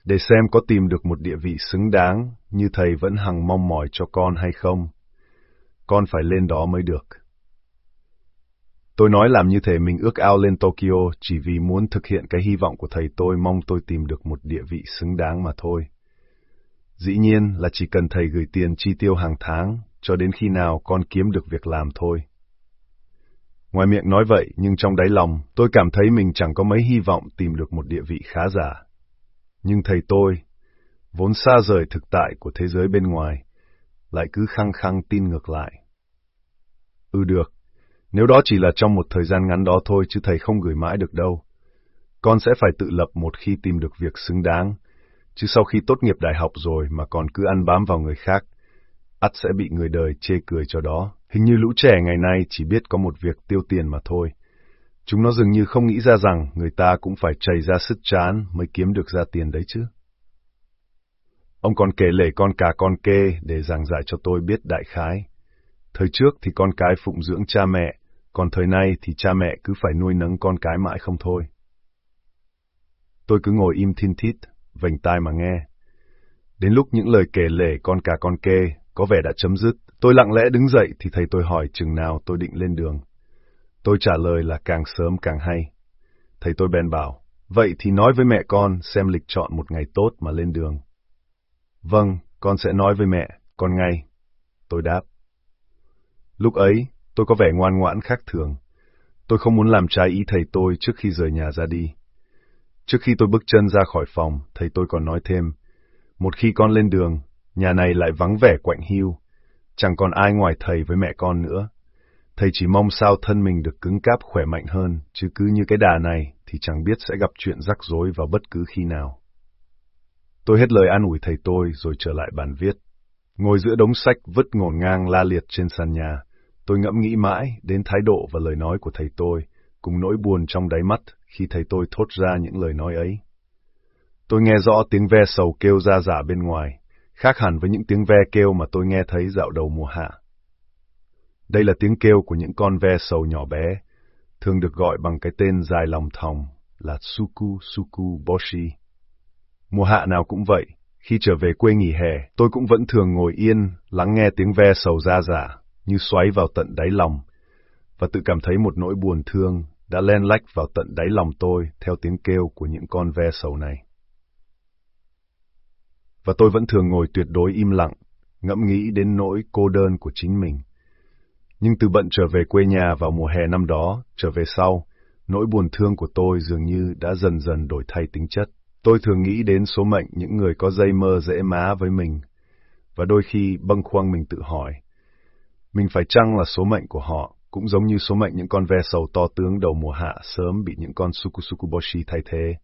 Để xem có tìm được một địa vị xứng đáng như thầy vẫn hằng mong mỏi cho con hay không. Con phải lên đó mới được. Tôi nói làm như thể mình ước ao lên Tokyo chỉ vì muốn thực hiện cái hy vọng của thầy tôi mong tôi tìm được một địa vị xứng đáng mà thôi. Dĩ nhiên là chỉ cần thầy gửi tiền chi tiêu hàng tháng, cho đến khi nào con kiếm được việc làm thôi. Ngoài miệng nói vậy, nhưng trong đáy lòng, tôi cảm thấy mình chẳng có mấy hy vọng tìm được một địa vị khá giả. Nhưng thầy tôi, vốn xa rời thực tại của thế giới bên ngoài, lại cứ khăng khăng tin ngược lại. Ừ được, nếu đó chỉ là trong một thời gian ngắn đó thôi chứ thầy không gửi mãi được đâu. Con sẽ phải tự lập một khi tìm được việc xứng đáng, chứ sau khi tốt nghiệp đại học rồi mà còn cứ ăn bám vào người khác, ắt sẽ bị người đời chê cười cho đó. Hình như lũ trẻ ngày nay chỉ biết có một việc tiêu tiền mà thôi. Chúng nó dường như không nghĩ ra rằng người ta cũng phải chảy ra sức chán mới kiếm được ra tiền đấy chứ. Ông còn kể lể con cả con kê để giảng giải cho tôi biết đại khái. Thời trước thì con cái phụng dưỡng cha mẹ, còn thời nay thì cha mẹ cứ phải nuôi nấng con cái mãi không thôi. Tôi cứ ngồi im thiên thít, vành tai mà nghe. Đến lúc những lời kể lể con cả con kê có vẻ đã chấm dứt, tôi lặng lẽ đứng dậy thì thầy tôi hỏi chừng nào tôi định lên đường. Tôi trả lời là càng sớm càng hay. Thầy tôi bèn bảo, vậy thì nói với mẹ con xem lịch chọn một ngày tốt mà lên đường. Vâng, con sẽ nói với mẹ, con ngay. Tôi đáp. Lúc ấy, tôi có vẻ ngoan ngoãn khác thường. Tôi không muốn làm trái ý thầy tôi trước khi rời nhà ra đi. Trước khi tôi bước chân ra khỏi phòng, thầy tôi còn nói thêm, Một khi con lên đường, nhà này lại vắng vẻ quạnh hiu, chẳng còn ai ngoài thầy với mẹ con nữa. Thầy chỉ mong sao thân mình được cứng cáp khỏe mạnh hơn, chứ cứ như cái đà này thì chẳng biết sẽ gặp chuyện rắc rối vào bất cứ khi nào. Tôi hết lời an ủi thầy tôi rồi trở lại bàn viết. Ngồi giữa đống sách vứt ngổn ngang la liệt trên sàn nhà, tôi ngẫm nghĩ mãi đến thái độ và lời nói của thầy tôi, cùng nỗi buồn trong đáy mắt khi thầy tôi thốt ra những lời nói ấy. Tôi nghe rõ tiếng ve sầu kêu ra giả bên ngoài, khác hẳn với những tiếng ve kêu mà tôi nghe thấy dạo đầu mùa hạ. Đây là tiếng kêu của những con ve sầu nhỏ bé, thường được gọi bằng cái tên dài lòng thòng là Suku Suku Boshi. Mùa hạ nào cũng vậy, khi trở về quê nghỉ hè, tôi cũng vẫn thường ngồi yên, lắng nghe tiếng ve sầu ra giả, như xoáy vào tận đáy lòng, và tự cảm thấy một nỗi buồn thương đã len lách vào tận đáy lòng tôi theo tiếng kêu của những con ve sầu này. Và tôi vẫn thường ngồi tuyệt đối im lặng, ngẫm nghĩ đến nỗi cô đơn của chính mình. Nhưng từ bận trở về quê nhà vào mùa hè năm đó, trở về sau, nỗi buồn thương của tôi dường như đã dần dần đổi thay tính chất. Tôi thường nghĩ đến số mệnh những người có dây mơ dễ má với mình, và đôi khi bâng khuâng mình tự hỏi, mình phải chăng là số mệnh của họ, cũng giống như số mệnh những con ve sầu to tướng đầu mùa hạ sớm bị những con Sukusukuboshi thay thế.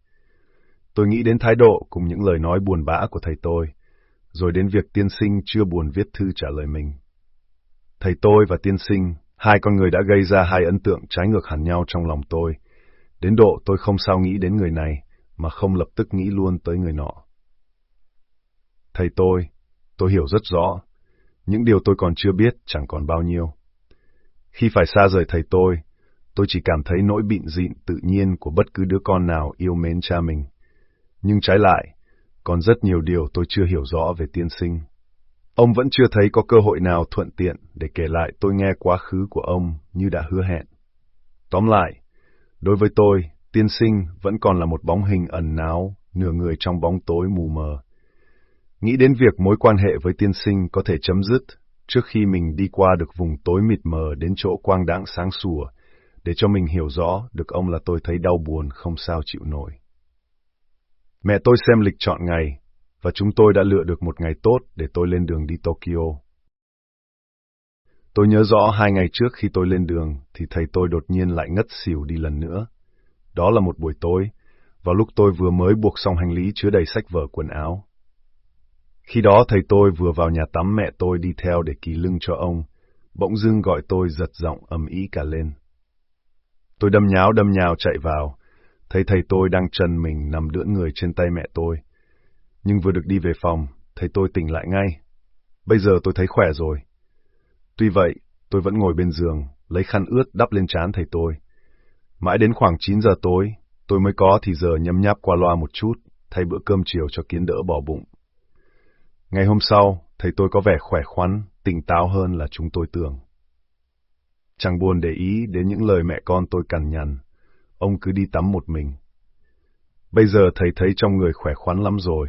Tôi nghĩ đến thái độ cùng những lời nói buồn bã của thầy tôi, rồi đến việc tiên sinh chưa buồn viết thư trả lời mình. Thầy tôi và tiên sinh, hai con người đã gây ra hai ấn tượng trái ngược hẳn nhau trong lòng tôi, đến độ tôi không sao nghĩ đến người này, mà không lập tức nghĩ luôn tới người nọ. Thầy tôi, tôi hiểu rất rõ, những điều tôi còn chưa biết chẳng còn bao nhiêu. Khi phải xa rời thầy tôi, tôi chỉ cảm thấy nỗi bịn dịn tự nhiên của bất cứ đứa con nào yêu mến cha mình. Nhưng trái lại, còn rất nhiều điều tôi chưa hiểu rõ về tiên sinh. Ông vẫn chưa thấy có cơ hội nào thuận tiện để kể lại tôi nghe quá khứ của ông như đã hứa hẹn. Tóm lại, đối với tôi, tiên sinh vẫn còn là một bóng hình ẩn náu, nửa người trong bóng tối mù mờ. Nghĩ đến việc mối quan hệ với tiên sinh có thể chấm dứt trước khi mình đi qua được vùng tối mịt mờ đến chỗ quang đãng sáng sủa, để cho mình hiểu rõ được ông là tôi thấy đau buồn không sao chịu nổi. Mẹ tôi xem lịch chọn ngày, và chúng tôi đã lựa được một ngày tốt để tôi lên đường đi Tokyo. Tôi nhớ rõ hai ngày trước khi tôi lên đường thì thầy tôi đột nhiên lại ngất xỉu đi lần nữa. Đó là một buổi tối, vào lúc tôi vừa mới buộc xong hành lý chứa đầy sách vở quần áo. Khi đó thầy tôi vừa vào nhà tắm mẹ tôi đi theo để kỳ lưng cho ông, bỗng dưng gọi tôi giật giọng ầm ý cả lên. Tôi đâm nháo đâm nhào chạy vào, thấy thầy tôi đang trần mình nằm đưỡn người trên tay mẹ tôi. Nhưng vừa được đi về phòng, thầy tôi tỉnh lại ngay. Bây giờ tôi thấy khỏe rồi. Tuy vậy, tôi vẫn ngồi bên giường, lấy khăn ướt đắp lên trán thầy tôi. Mãi đến khoảng 9 giờ tối, tôi mới có thì giờ nhấm nháp qua loa một chút, thay bữa cơm chiều cho kiến đỡ bỏ bụng. Ngày hôm sau, thầy tôi có vẻ khỏe khoắn, tỉnh táo hơn là chúng tôi tưởng. Chẳng buồn để ý đến những lời mẹ con tôi cằn nhằn, ông cứ đi tắm một mình. Bây giờ thầy thấy trong người khỏe khoắn lắm rồi.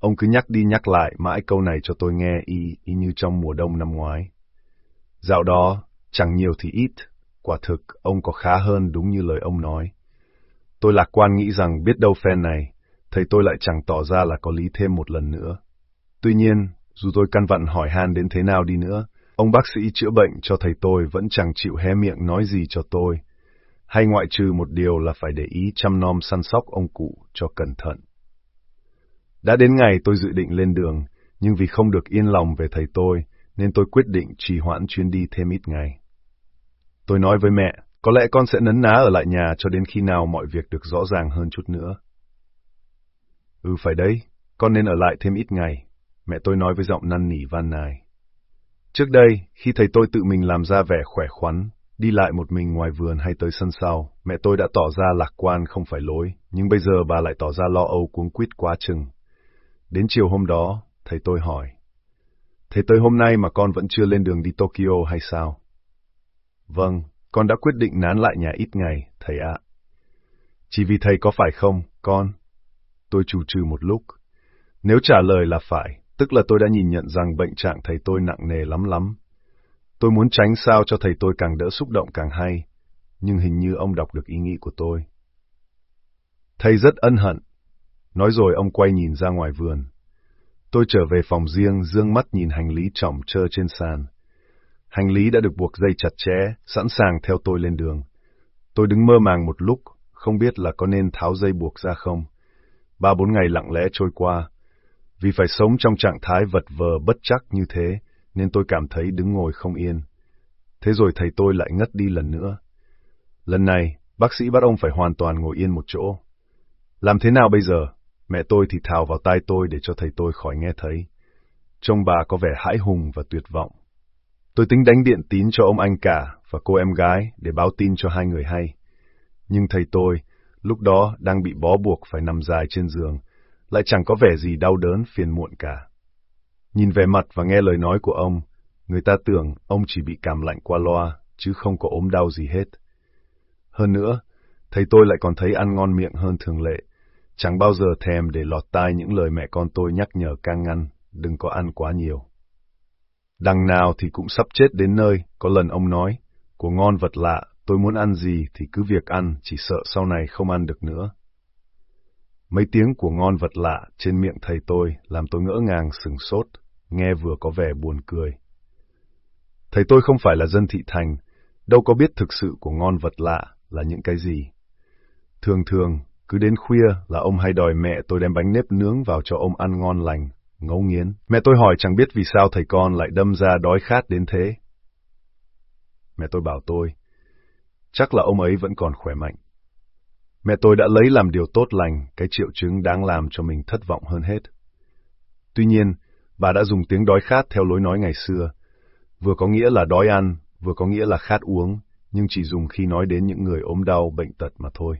Ông cứ nhắc đi nhắc lại mãi câu này cho tôi nghe y, y như trong mùa đông năm ngoái. Dạo đó, chẳng nhiều thì ít, quả thực ông có khá hơn đúng như lời ông nói. Tôi lạc quan nghĩ rằng biết đâu phen này, thầy tôi lại chẳng tỏ ra là có lý thêm một lần nữa. Tuy nhiên, dù tôi căn vặn hỏi han đến thế nào đi nữa, ông bác sĩ chữa bệnh cho thầy tôi vẫn chẳng chịu hé miệng nói gì cho tôi, hay ngoại trừ một điều là phải để ý chăm nom săn sóc ông cụ cho cẩn thận. Đã đến ngày tôi dự định lên đường, nhưng vì không được yên lòng về thầy tôi, nên tôi quyết định trì hoãn chuyến đi thêm ít ngày. Tôi nói với mẹ, có lẽ con sẽ nấn ná ở lại nhà cho đến khi nào mọi việc được rõ ràng hơn chút nữa. Ừ phải đấy, con nên ở lại thêm ít ngày, mẹ tôi nói với giọng năn nỉ van nài. Trước đây, khi thầy tôi tự mình làm ra vẻ khỏe khoắn, đi lại một mình ngoài vườn hay tới sân sau, mẹ tôi đã tỏ ra lạc quan không phải lối, nhưng bây giờ bà lại tỏ ra lo âu cuống quýt quá chừng. Đến chiều hôm đó, thầy tôi hỏi, Thế tới hôm nay mà con vẫn chưa lên đường đi Tokyo hay sao? Vâng, con đã quyết định nán lại nhà ít ngày, thầy ạ. Chỉ vì thầy có phải không, con? Tôi chủ trừ một lúc. Nếu trả lời là phải, tức là tôi đã nhìn nhận rằng bệnh trạng thầy tôi nặng nề lắm lắm. Tôi muốn tránh sao cho thầy tôi càng đỡ xúc động càng hay, nhưng hình như ông đọc được ý nghĩ của tôi. Thầy rất ân hận. Nói rồi ông quay nhìn ra ngoài vườn. Tôi trở về phòng riêng, dương mắt nhìn hành lý trọng trơ trên sàn. Hành lý đã được buộc dây chặt chẽ, sẵn sàng theo tôi lên đường. Tôi đứng mơ màng một lúc, không biết là có nên tháo dây buộc ra không. Ba bốn ngày lặng lẽ trôi qua. Vì phải sống trong trạng thái vật vờ bất chắc như thế, nên tôi cảm thấy đứng ngồi không yên. Thế rồi thầy tôi lại ngất đi lần nữa. Lần này, bác sĩ bắt ông phải hoàn toàn ngồi yên một chỗ. Làm thế nào bây giờ? Mẹ tôi thì thào vào tai tôi để cho thầy tôi khỏi nghe thấy. Trông bà có vẻ hãi hùng và tuyệt vọng. Tôi tính đánh điện tín cho ông anh cả và cô em gái để báo tin cho hai người hay. Nhưng thầy tôi, lúc đó đang bị bó buộc phải nằm dài trên giường, lại chẳng có vẻ gì đau đớn phiền muộn cả. Nhìn vẻ mặt và nghe lời nói của ông, người ta tưởng ông chỉ bị cảm lạnh qua loa, chứ không có ốm đau gì hết. Hơn nữa, thầy tôi lại còn thấy ăn ngon miệng hơn thường lệ, chẳng bao giờ thèm để lọt tai những lời mẹ con tôi nhắc nhở can ngăn, đừng có ăn quá nhiều. Đằng nào thì cũng sắp chết đến nơi, có lần ông nói, của ngon vật lạ, tôi muốn ăn gì thì cứ việc ăn, chỉ sợ sau này không ăn được nữa. Mấy tiếng của ngon vật lạ trên miệng thầy tôi làm tôi ngỡ ngàng sừng sốt, nghe vừa có vẻ buồn cười. Thầy tôi không phải là dân thị thành, đâu có biết thực sự của ngon vật lạ là những cái gì. Thường thường, cứ đến khuya là ông hay đòi mẹ tôi đem bánh nếp nướng vào cho ông ăn ngon lành, ngấu nghiến. Mẹ tôi hỏi chẳng biết vì sao thầy con lại đâm ra đói khát đến thế. Mẹ tôi bảo tôi, chắc là ông ấy vẫn còn khỏe mạnh. Mẹ tôi đã lấy làm điều tốt lành, cái triệu chứng đáng làm cho mình thất vọng hơn hết. Tuy nhiên, bà đã dùng tiếng đói khát theo lối nói ngày xưa, vừa có nghĩa là đói ăn, vừa có nghĩa là khát uống, nhưng chỉ dùng khi nói đến những người ốm đau, bệnh tật mà thôi.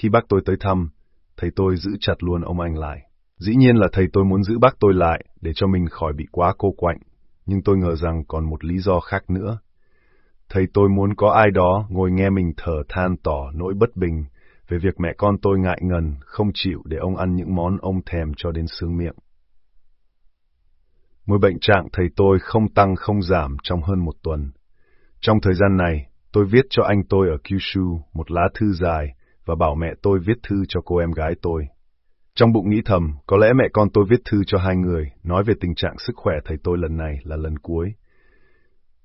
Khi bác tôi tới thăm, thầy tôi giữ chặt luôn ông anh lại. Dĩ nhiên là thầy tôi muốn giữ bác tôi lại để cho mình khỏi bị quá cô quạnh, nhưng tôi ngờ rằng còn một lý do khác nữa. Thầy tôi muốn có ai đó ngồi nghe mình thở than tỏ nỗi bất bình về việc mẹ con tôi ngại ngần, không chịu để ông ăn những món ông thèm cho đến sướng miệng. Mỗi bệnh trạng thầy tôi không tăng không giảm trong hơn một tuần. Trong thời gian này, tôi viết cho anh tôi ở Kyushu một lá thư dài và bảo mẹ tôi viết thư cho cô em gái tôi. Trong bụng nghĩ thầm, có lẽ mẹ con tôi viết thư cho hai người, nói về tình trạng sức khỏe thầy tôi lần này là lần cuối.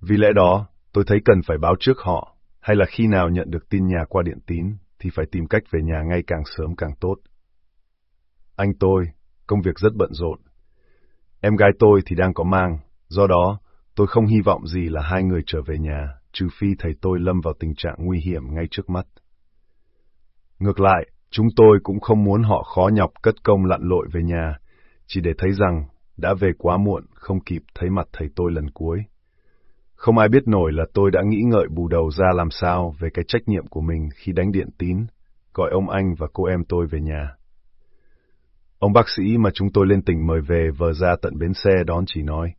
Vì lẽ đó, tôi thấy cần phải báo trước họ, hay là khi nào nhận được tin nhà qua điện tín, thì phải tìm cách về nhà ngay càng sớm càng tốt. Anh tôi, công việc rất bận rộn. Em gái tôi thì đang có mang, do đó, tôi không hy vọng gì là hai người trở về nhà, trừ phi thầy tôi lâm vào tình trạng nguy hiểm ngay trước mắt. Ngược lại, chúng tôi cũng không muốn họ khó nhọc cất công lặn lội về nhà, chỉ để thấy rằng đã về quá muộn, không kịp thấy mặt thầy tôi lần cuối. Không ai biết nổi là tôi đã nghĩ ngợi bù đầu ra làm sao về cái trách nhiệm của mình khi đánh điện tín, gọi ông anh và cô em tôi về nhà. Ông bác sĩ mà chúng tôi lên tỉnh mời về vờ ra tận bến xe đón chỉ nói,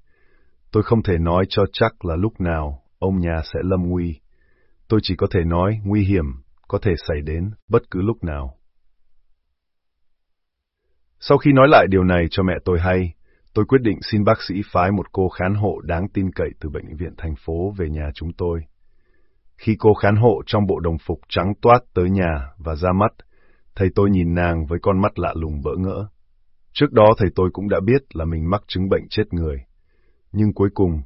tôi không thể nói cho chắc là lúc nào ông nhà sẽ lâm nguy. Tôi chỉ có thể nói nguy hiểm có thể xảy đến bất cứ lúc nào. Sau khi nói lại điều này cho mẹ tôi hay, tôi quyết định xin bác sĩ phái một cô khán hộ đáng tin cậy từ bệnh viện thành phố về nhà chúng tôi. Khi cô khán hộ trong bộ đồng phục trắng toát tới nhà và ra mắt, thầy tôi nhìn nàng với con mắt lạ lùng bỡ ngỡ. Trước đó thầy tôi cũng đã biết là mình mắc chứng bệnh chết người. Nhưng cuối cùng,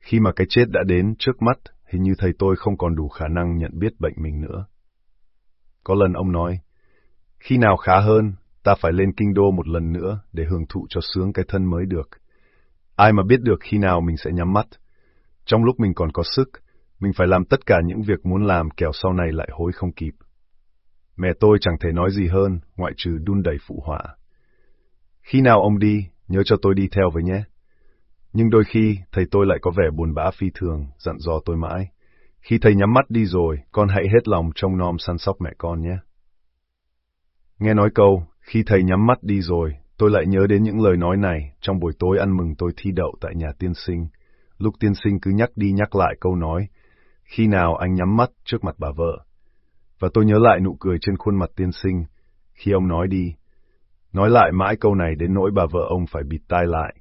khi mà cái chết đã đến trước mắt, hình như thầy tôi không còn đủ khả năng nhận biết bệnh mình nữa. Có lần ông nói, khi nào khá hơn, ta phải lên kinh đô một lần nữa để hưởng thụ cho sướng cái thân mới được. Ai mà biết được khi nào mình sẽ nhắm mắt. Trong lúc mình còn có sức, mình phải làm tất cả những việc muốn làm kẻo sau này lại hối không kịp. Mẹ tôi chẳng thể nói gì hơn, ngoại trừ đun đẩy phụ họa. Khi nào ông đi, nhớ cho tôi đi theo với nhé. Nhưng đôi khi, thầy tôi lại có vẻ buồn bã phi thường, dặn dò tôi mãi. Khi thầy nhắm mắt đi rồi, con hãy hết lòng trông nom săn sóc mẹ con nhé. Nghe nói câu, khi thầy nhắm mắt đi rồi, tôi lại nhớ đến những lời nói này trong buổi tối ăn mừng tôi thi đậu tại nhà tiên sinh. Lúc tiên sinh cứ nhắc đi nhắc lại câu nói, khi nào anh nhắm mắt trước mặt bà vợ. Và tôi nhớ lại nụ cười trên khuôn mặt tiên sinh khi ông nói đi. Nói lại mãi câu này đến nỗi bà vợ ông phải bịt tai lại.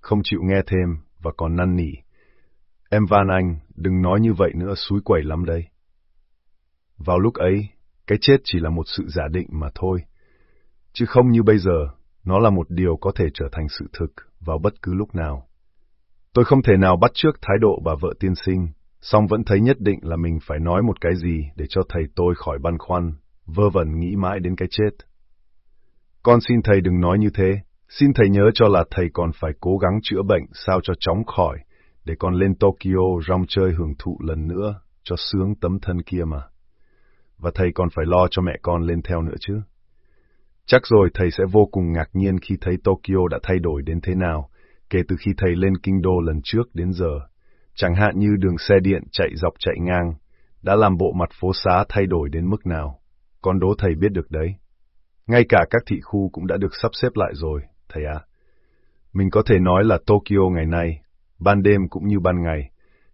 Không chịu nghe thêm và còn năn nỉ. Em van anh, đừng nói như vậy nữa suối quẩy lắm đây. Vào lúc ấy, cái chết chỉ là một sự giả định mà thôi. Chứ không như bây giờ, nó là một điều có thể trở thành sự thực vào bất cứ lúc nào. Tôi không thể nào bắt trước thái độ bà vợ tiên sinh, song vẫn thấy nhất định là mình phải nói một cái gì để cho thầy tôi khỏi băn khoăn, vơ vẩn nghĩ mãi đến cái chết. Con xin thầy đừng nói như thế, xin thầy nhớ cho là thầy còn phải cố gắng chữa bệnh sao cho chóng khỏi, để con lên Tokyo rong chơi hưởng thụ lần nữa, cho sướng tấm thân kia mà. Và thầy còn phải lo cho mẹ con lên theo nữa chứ. Chắc rồi thầy sẽ vô cùng ngạc nhiên khi thấy Tokyo đã thay đổi đến thế nào, kể từ khi thầy lên kinh đô lần trước đến giờ. Chẳng hạn như đường xe điện chạy dọc chạy ngang, đã làm bộ mặt phố xá thay đổi đến mức nào. Con đố thầy biết được đấy. Ngay cả các thị khu cũng đã được sắp xếp lại rồi, thầy ạ. À. Mình có thể nói là Tokyo ngày nay, ban đêm cũng như ban ngày,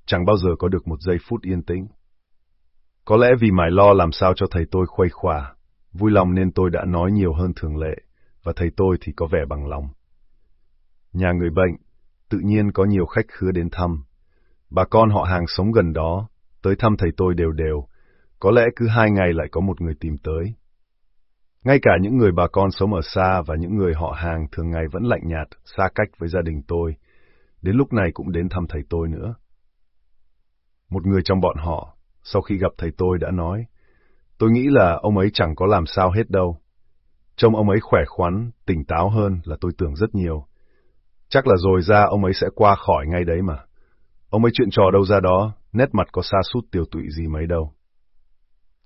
chẳng bao giờ có được một giây phút yên tĩnh. Có lẽ vì mải lo làm sao cho thầy tôi khuây khỏa, vui lòng nên tôi đã nói nhiều hơn thường lệ, và thầy tôi thì có vẻ bằng lòng. Nhà người bệnh, tự nhiên có nhiều khách khứa đến thăm. Bà con họ hàng sống gần đó, tới thăm thầy tôi đều đều, có lẽ cứ hai ngày lại có một người tìm tới. Ngay cả những người bà con sống ở xa và những người họ hàng thường ngày vẫn lạnh nhạt, xa cách với gia đình tôi, đến lúc này cũng đến thăm thầy tôi nữa. Một người trong bọn họ, sau khi gặp thầy tôi đã nói, tôi nghĩ là ông ấy chẳng có làm sao hết đâu. Trông ông ấy khỏe khoắn, tỉnh táo hơn là tôi tưởng rất nhiều. Chắc là rồi ra ông ấy sẽ qua khỏi ngay đấy mà. Ông ấy chuyện trò đâu ra đó, nét mặt có xa sút tiêu tụy gì mấy đâu.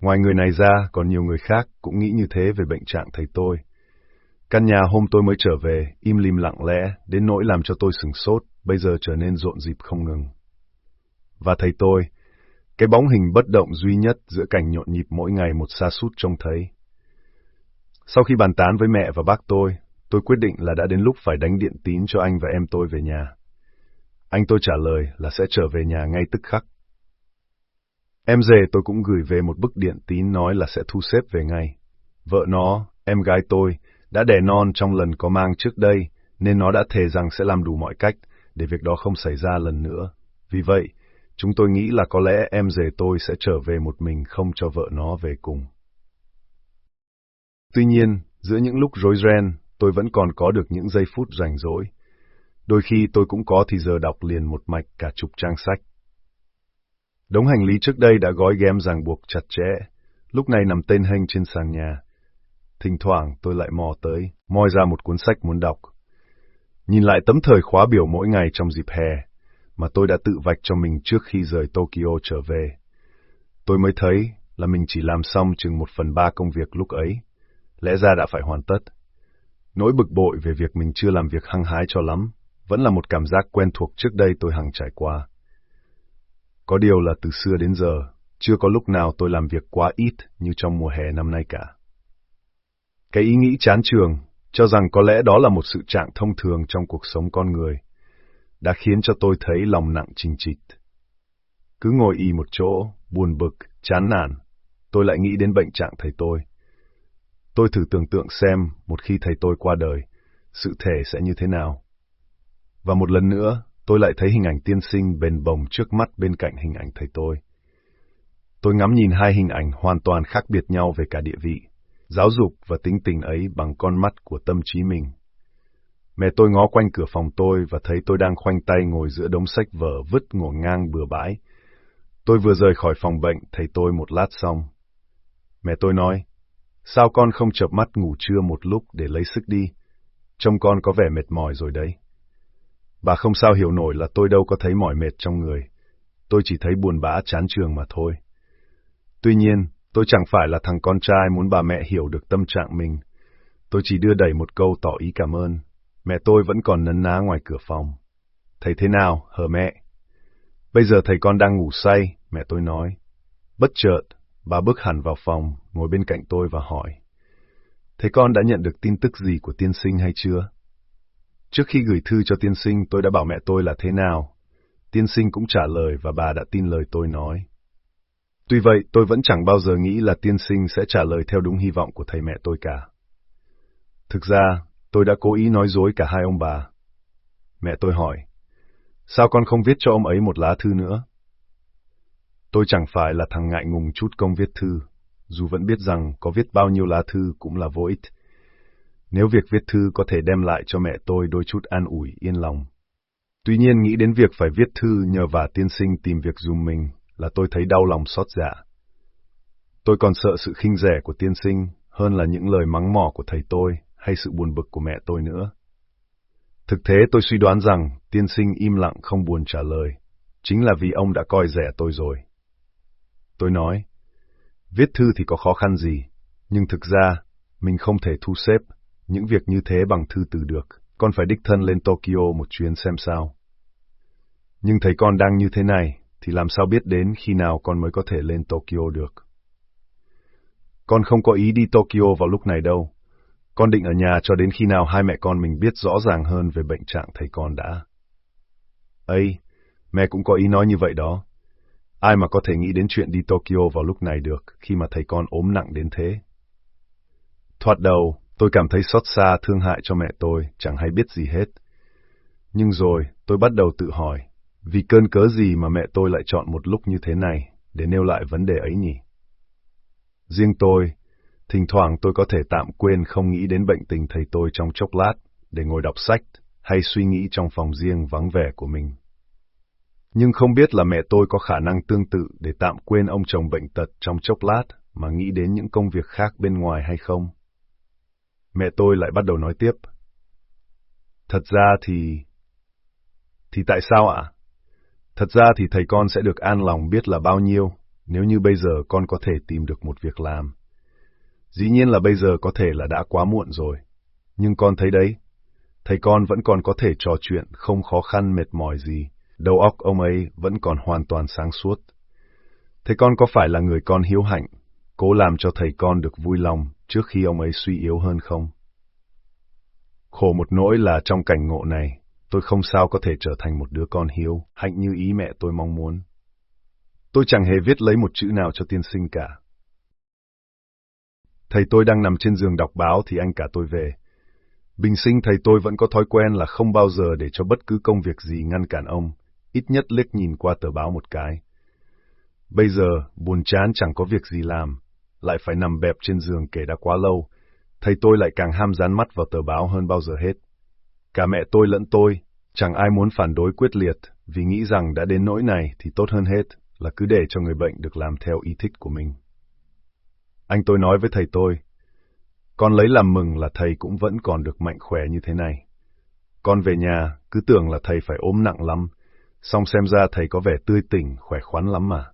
Ngoài người này ra, còn nhiều người khác cũng nghĩ như thế về bệnh trạng thầy tôi. Căn nhà hôm tôi mới trở về, im lìm lặng lẽ, đến nỗi làm cho tôi sừng sốt, bây giờ trở nên rộn dịp không ngừng. Và thầy tôi, cái bóng hình bất động duy nhất giữa cảnh nhộn nhịp mỗi ngày một xa sút trông thấy. Sau khi bàn tán với mẹ và bác tôi, tôi quyết định là đã đến lúc phải đánh điện tín cho anh và em tôi về nhà. Anh tôi trả lời là sẽ trở về nhà ngay tức khắc. Em rể tôi cũng gửi về một bức điện tín nói là sẽ thu xếp về ngay. Vợ nó, em gái tôi, đã đẻ non trong lần có mang trước đây, nên nó đã thề rằng sẽ làm đủ mọi cách để việc đó không xảy ra lần nữa. Vì vậy, chúng tôi nghĩ là có lẽ em rể tôi sẽ trở về một mình không cho vợ nó về cùng. Tuy nhiên, giữa những lúc rối ren, tôi vẫn còn có được những giây phút rảnh rỗi. Đôi khi tôi cũng có thì giờ đọc liền một mạch cả chục trang sách. Đống hành lý trước đây đã gói ghém ràng buộc chặt chẽ, lúc này nằm tên hênh trên sàn nhà. Thỉnh thoảng tôi lại mò tới, moi ra một cuốn sách muốn đọc. Nhìn lại tấm thời khóa biểu mỗi ngày trong dịp hè, mà tôi đã tự vạch cho mình trước khi rời Tokyo trở về. Tôi mới thấy là mình chỉ làm xong chừng một phần ba công việc lúc ấy, lẽ ra đã phải hoàn tất. Nỗi bực bội về việc mình chưa làm việc hăng hái cho lắm, vẫn là một cảm giác quen thuộc trước đây tôi hằng trải qua. Có điều là từ xưa đến giờ, chưa có lúc nào tôi làm việc quá ít như trong mùa hè năm nay cả. Cái ý nghĩ chán trường, cho rằng có lẽ đó là một sự trạng thông thường trong cuộc sống con người, đã khiến cho tôi thấy lòng nặng trình trịch. Cứ ngồi y một chỗ, buồn bực, chán nản, tôi lại nghĩ đến bệnh trạng thầy tôi. Tôi thử tưởng tượng xem một khi thầy tôi qua đời, sự thể sẽ như thế nào. Và một lần nữa, tôi lại thấy hình ảnh tiên sinh bền bồng trước mắt bên cạnh hình ảnh thầy tôi. Tôi ngắm nhìn hai hình ảnh hoàn toàn khác biệt nhau về cả địa vị, giáo dục và tính tình ấy bằng con mắt của tâm trí mình. Mẹ tôi ngó quanh cửa phòng tôi và thấy tôi đang khoanh tay ngồi giữa đống sách vở vứt ngổn ngang bừa bãi. Tôi vừa rời khỏi phòng bệnh, thấy tôi một lát xong. Mẹ tôi nói, sao con không chợp mắt ngủ trưa một lúc để lấy sức đi? Trông con có vẻ mệt mỏi rồi đấy. Bà không sao hiểu nổi là tôi đâu có thấy mỏi mệt trong người. Tôi chỉ thấy buồn bã chán trường mà thôi. Tuy nhiên, tôi chẳng phải là thằng con trai muốn bà mẹ hiểu được tâm trạng mình. Tôi chỉ đưa đẩy một câu tỏ ý cảm ơn. Mẹ tôi vẫn còn nấn ná ngoài cửa phòng. Thầy thế nào, hờ mẹ? Bây giờ thầy con đang ngủ say, mẹ tôi nói. Bất chợt, bà bước hẳn vào phòng, ngồi bên cạnh tôi và hỏi. Thầy con đã nhận được tin tức gì của tiên sinh hay chưa? Trước khi gửi thư cho tiên sinh, tôi đã bảo mẹ tôi là thế nào. Tiên sinh cũng trả lời và bà đã tin lời tôi nói. Tuy vậy, tôi vẫn chẳng bao giờ nghĩ là tiên sinh sẽ trả lời theo đúng hy vọng của thầy mẹ tôi cả. Thực ra, tôi đã cố ý nói dối cả hai ông bà. Mẹ tôi hỏi, sao con không viết cho ông ấy một lá thư nữa? Tôi chẳng phải là thằng ngại ngùng chút công viết thư, dù vẫn biết rằng có viết bao nhiêu lá thư cũng là vô ích. nếu việc viết thư có thể đem lại cho mẹ tôi đôi chút an ủi yên lòng. Tuy nhiên nghĩ đến việc phải viết thư nhờ vả tiên sinh tìm việc dùm mình là tôi thấy đau lòng xót dạ. Tôi còn sợ sự khinh rẻ của tiên sinh hơn là những lời mắng mỏ của thầy tôi hay sự buồn bực của mẹ tôi nữa. Thực thế tôi suy đoán rằng tiên sinh im lặng không buồn trả lời, chính là vì ông đã coi rẻ tôi rồi. Tôi nói, viết thư thì có khó khăn gì, nhưng thực ra mình không thể thu xếp những việc như thế bằng thư từ được, con phải đích thân lên Tokyo một chuyến xem sao. Nhưng thấy con đang như thế này, thì làm sao biết đến khi nào con mới có thể lên Tokyo được. Con không có ý đi Tokyo vào lúc này đâu. Con định ở nhà cho đến khi nào hai mẹ con mình biết rõ ràng hơn về bệnh trạng thầy con đã. Ây, mẹ cũng có ý nói như vậy đó. Ai mà có thể nghĩ đến chuyện đi Tokyo vào lúc này được khi mà thầy con ốm nặng đến thế. Thoạt đầu, tôi cảm thấy xót xa thương hại cho mẹ tôi, chẳng hay biết gì hết. Nhưng rồi, tôi bắt đầu tự hỏi, vì cơn cớ gì mà mẹ tôi lại chọn một lúc như thế này để nêu lại vấn đề ấy nhỉ? Riêng tôi, thỉnh thoảng tôi có thể tạm quên không nghĩ đến bệnh tình thầy tôi trong chốc lát để ngồi đọc sách hay suy nghĩ trong phòng riêng vắng vẻ của mình. Nhưng không biết là mẹ tôi có khả năng tương tự để tạm quên ông chồng bệnh tật trong chốc lát mà nghĩ đến những công việc khác bên ngoài hay không? Mẹ tôi lại bắt đầu nói tiếp. Thật ra thì... Thì tại sao ạ? Thật ra thì thầy con sẽ được an lòng biết là bao nhiêu nếu như bây giờ con có thể tìm được một việc làm. Dĩ nhiên là bây giờ có thể là đã quá muộn rồi. Nhưng con thấy đấy, thầy con vẫn còn có thể trò chuyện không khó khăn mệt mỏi gì, đầu óc ông ấy vẫn còn hoàn toàn sáng suốt. Thầy con có phải là người con hiếu hạnh, cố làm cho thầy con được vui lòng trước khi ông ấy suy yếu hơn không? Khổ một nỗi là trong cảnh ngộ này, tôi không sao có thể trở thành một đứa con hiếu, hạnh như ý mẹ tôi mong muốn. Tôi chẳng hề viết lấy một chữ nào cho tiên sinh cả. Thầy tôi đang nằm trên giường đọc báo thì anh cả tôi về. Bình sinh thầy tôi vẫn có thói quen là không bao giờ để cho bất cứ công việc gì ngăn cản ông, ít nhất liếc nhìn qua tờ báo một cái. Bây giờ, buồn chán chẳng có việc gì làm, lại phải nằm bẹp trên giường kể đã quá lâu, thầy tôi lại càng ham dán mắt vào tờ báo hơn bao giờ hết. Cả mẹ tôi lẫn tôi, chẳng ai muốn phản đối quyết liệt, vì nghĩ rằng đã đến nỗi này thì tốt hơn hết là cứ để cho người bệnh được làm theo ý thích của mình. Anh tôi nói với thầy tôi, con lấy làm mừng là thầy cũng vẫn còn được mạnh khỏe như thế này. Con về nhà, cứ tưởng là thầy phải ốm nặng lắm, song xem ra thầy có vẻ tươi tỉnh, khỏe khoắn lắm mà.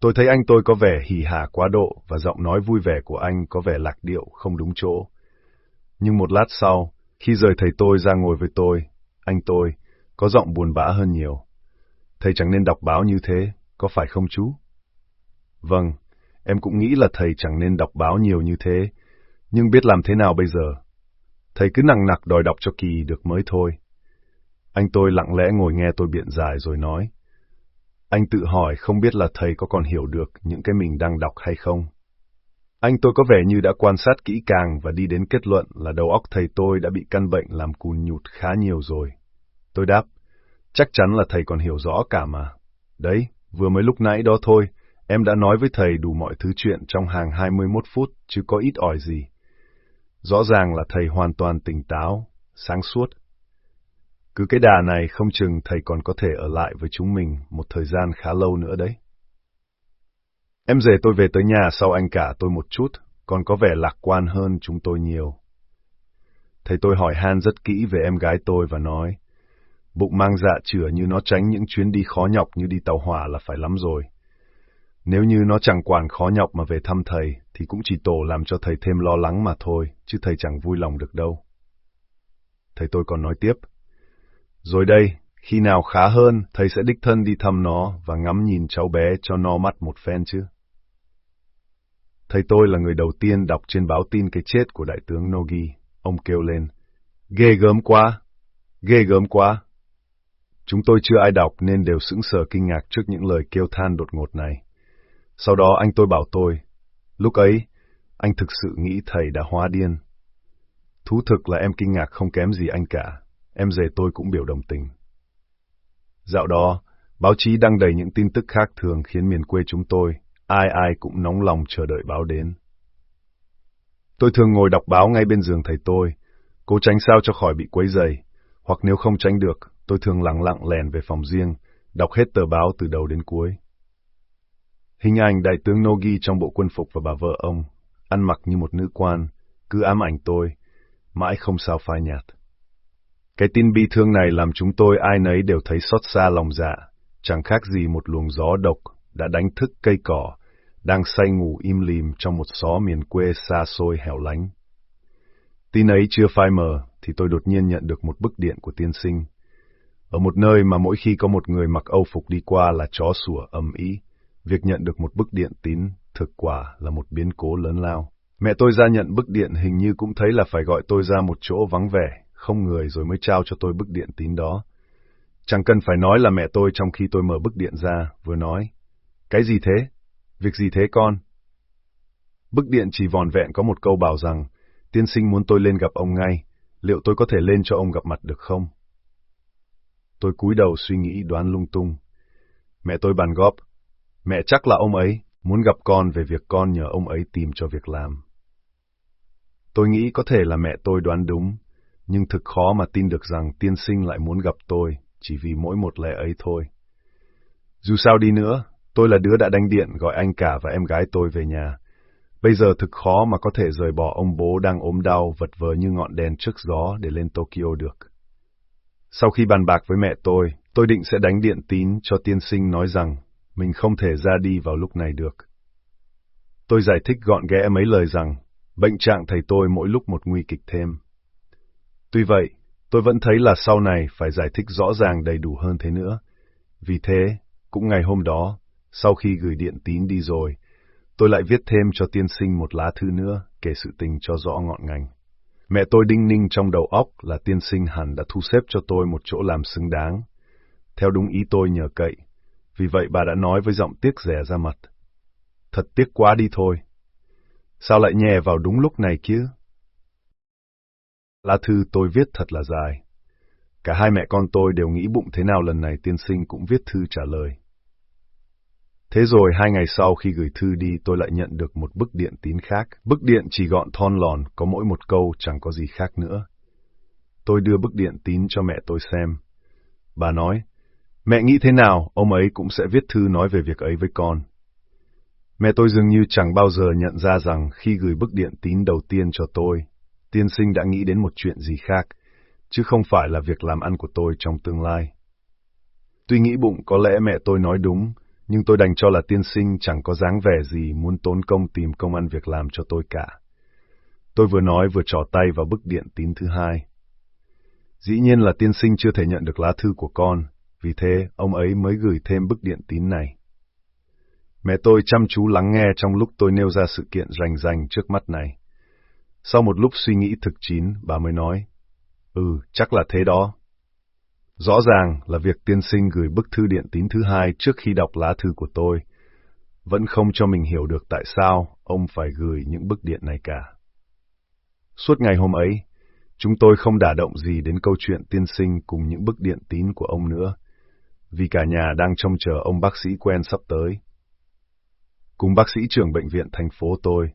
Tôi thấy anh tôi có vẻ hỉ hả quá độ và giọng nói vui vẻ của anh có vẻ lạc điệu, không đúng chỗ. Nhưng một lát sau, khi rời thầy tôi ra ngồi với tôi, anh tôi có giọng buồn bã hơn nhiều. Thầy chẳng nên đọc báo như thế, có phải không chú? Vâng, em cũng nghĩ là thầy chẳng nên đọc báo nhiều như thế, nhưng biết làm thế nào bây giờ? Thầy cứ nặng nặc đòi đọc cho kỳ được mới thôi. Anh tôi lặng lẽ ngồi nghe tôi biện giải rồi nói. Anh tự hỏi không biết là thầy có còn hiểu được những cái mình đang đọc hay không. Anh tôi có vẻ như đã quan sát kỹ càng và đi đến kết luận là đầu óc thầy tôi đã bị căn bệnh làm cùn nhụt khá nhiều rồi. Tôi đáp, chắc chắn là thầy còn hiểu rõ cả mà. Đấy, vừa mới lúc nãy đó thôi, em đã nói với thầy đủ mọi thứ chuyện trong hàng 21 phút, chứ có ít ỏi gì. Rõ ràng là thầy hoàn toàn tỉnh táo, sáng suốt. Cứ cái đà này không chừng thầy còn có thể ở lại với chúng mình một thời gian khá lâu nữa đấy. Em rể tôi về tới nhà sau anh cả tôi một chút, còn có vẻ lạc quan hơn chúng tôi nhiều. Thầy tôi hỏi han rất kỹ về em gái tôi và nói, bụng mang dạ chửa như nó tránh những chuyến đi khó nhọc như đi tàu hỏa là phải lắm rồi. Nếu như nó chẳng quản khó nhọc mà về thăm thầy, thì cũng chỉ tổ làm cho thầy thêm lo lắng mà thôi, chứ thầy chẳng vui lòng được đâu. Thầy tôi còn nói tiếp. Rồi đây, khi nào khá hơn, thầy sẽ đích thân đi thăm nó và ngắm nhìn cháu bé cho no mắt một phen chứ. Thầy tôi là người đầu tiên đọc trên báo tin cái chết của đại tướng Nogi. Ông kêu lên, ghê gớm quá, ghê gớm quá. Chúng tôi chưa ai đọc nên đều sững sờ kinh ngạc trước những lời kêu than đột ngột này. Sau đó anh tôi bảo tôi, lúc ấy, anh thực sự nghĩ thầy đã hóa điên. Thú thực là em kinh ngạc không kém gì anh cả, em rể tôi cũng biểu đồng tình. Dạo đó, báo chí đăng đầy những tin tức khác thường khiến miền quê chúng tôi, ai ai cũng nóng lòng chờ đợi báo đến. Tôi thường ngồi đọc báo ngay bên giường thầy tôi, cố tránh sao cho khỏi bị quấy rầy, hoặc nếu không tránh được, tôi thường lặng lặng lèn về phòng riêng, đọc hết tờ báo từ đầu đến cuối. Hình ảnh đại tướng Nogi trong bộ quân phục và bà vợ ông, ăn mặc như một nữ quan, cứ ám ảnh tôi, mãi không sao phai nhạt. Cái tin bi thương này làm chúng tôi ai nấy đều thấy xót xa lòng dạ, chẳng khác gì một luồng gió độc đã đánh thức cây cỏ, đang say ngủ im lìm trong một xó miền quê xa xôi hẻo lánh. Tin ấy chưa phai mờ, thì tôi đột nhiên nhận được một bức điện của tiên sinh. Ở một nơi mà mỗi khi có một người mặc âu phục đi qua là chó sủa ầm ĩ, việc nhận được một bức điện tín thực quả là một biến cố lớn lao. Mẹ tôi ra nhận bức điện hình như cũng thấy là phải gọi tôi ra một chỗ vắng vẻ, không người rồi mới trao cho tôi bức điện tín đó. Chẳng cần phải nói là mẹ tôi trong khi tôi mở bức điện ra, vừa nói. Cái gì thế? Việc gì thế con? Bức điện chỉ vòn vẹn có một câu bảo rằng, tiên sinh muốn tôi lên gặp ông ngay, liệu tôi có thể lên cho ông gặp mặt được không? Tôi cúi đầu suy nghĩ đoán lung tung. Mẹ tôi bàn góp, mẹ chắc là ông ấy muốn gặp con về việc con nhờ ông ấy tìm cho việc làm. Tôi nghĩ có thể là mẹ tôi đoán đúng, nhưng thực khó mà tin được rằng tiên sinh lại muốn gặp tôi chỉ vì mỗi một lẽ ấy thôi. Dù sao đi nữa, tôi là đứa đã đánh điện gọi anh cả và em gái tôi về nhà. Bây giờ thực khó mà có thể rời bỏ ông bố đang ốm đau vật vờ như ngọn đèn trước gió để lên Tokyo được. Sau khi bàn bạc với mẹ tôi, tôi định sẽ đánh điện tín cho tiên sinh nói rằng mình không thể ra đi vào lúc này được. Tôi giải thích gọn ghẽ mấy lời rằng bệnh trạng thầy tôi mỗi lúc một nguy kịch thêm. Tuy vậy, tôi vẫn thấy là sau này phải giải thích rõ ràng đầy đủ hơn thế nữa. Vì thế, cũng ngày hôm đó, sau khi gửi điện tín đi rồi, tôi lại viết thêm cho tiên sinh một lá thư nữa, kể sự tình cho rõ ngọn ngành. Mẹ tôi đinh ninh trong đầu óc là tiên sinh hẳn đã thu xếp cho tôi một chỗ làm xứng đáng. Theo đúng ý tôi nhờ cậy, vì vậy bà đã nói với giọng tiếc rẻ ra mặt. Thật tiếc quá đi thôi. Sao lại nhè vào đúng lúc này kia? Lá thư tôi viết thật là dài. Cả hai mẹ con tôi đều nghĩ bụng thế nào lần này tiên sinh cũng viết thư trả lời. Thế rồi hai ngày sau khi gửi thư đi tôi lại nhận được một bức điện tín khác. Bức điện chỉ gọn thon lòn, có mỗi một câu chẳng có gì khác nữa. Tôi đưa bức điện tín cho mẹ tôi xem. Bà nói, mẹ nghĩ thế nào, ông ấy cũng sẽ viết thư nói về việc ấy với con. Mẹ tôi dường như chẳng bao giờ nhận ra rằng khi gửi bức điện tín đầu tiên cho tôi, tiên sinh đã nghĩ đến một chuyện gì khác, chứ không phải là việc làm ăn của tôi trong tương lai. Tuy nghĩ bụng có lẽ mẹ tôi nói đúng, nhưng tôi đành cho là tiên sinh chẳng có dáng vẻ gì muốn tốn công tìm công ăn việc làm cho tôi cả. Tôi vừa nói vừa trò tay vào bức điện tín thứ hai. Dĩ nhiên là tiên sinh chưa thể nhận được lá thư của con, vì thế ông ấy mới gửi thêm bức điện tín này. Mẹ tôi chăm chú lắng nghe trong lúc tôi nêu ra sự kiện rành rành trước mắt này. Sau một lúc suy nghĩ thực chín, bà mới nói, Ừ, chắc là thế đó. Rõ ràng là việc tiên sinh gửi bức thư điện tín thứ hai trước khi đọc lá thư của tôi, vẫn không cho mình hiểu được tại sao ông phải gửi những bức điện này cả. Suốt ngày hôm ấy, chúng tôi không đả động gì đến câu chuyện tiên sinh cùng những bức điện tín của ông nữa, vì cả nhà đang trông chờ ông bác sĩ quen sắp tới. Cùng bác sĩ trưởng bệnh viện thành phố tôi,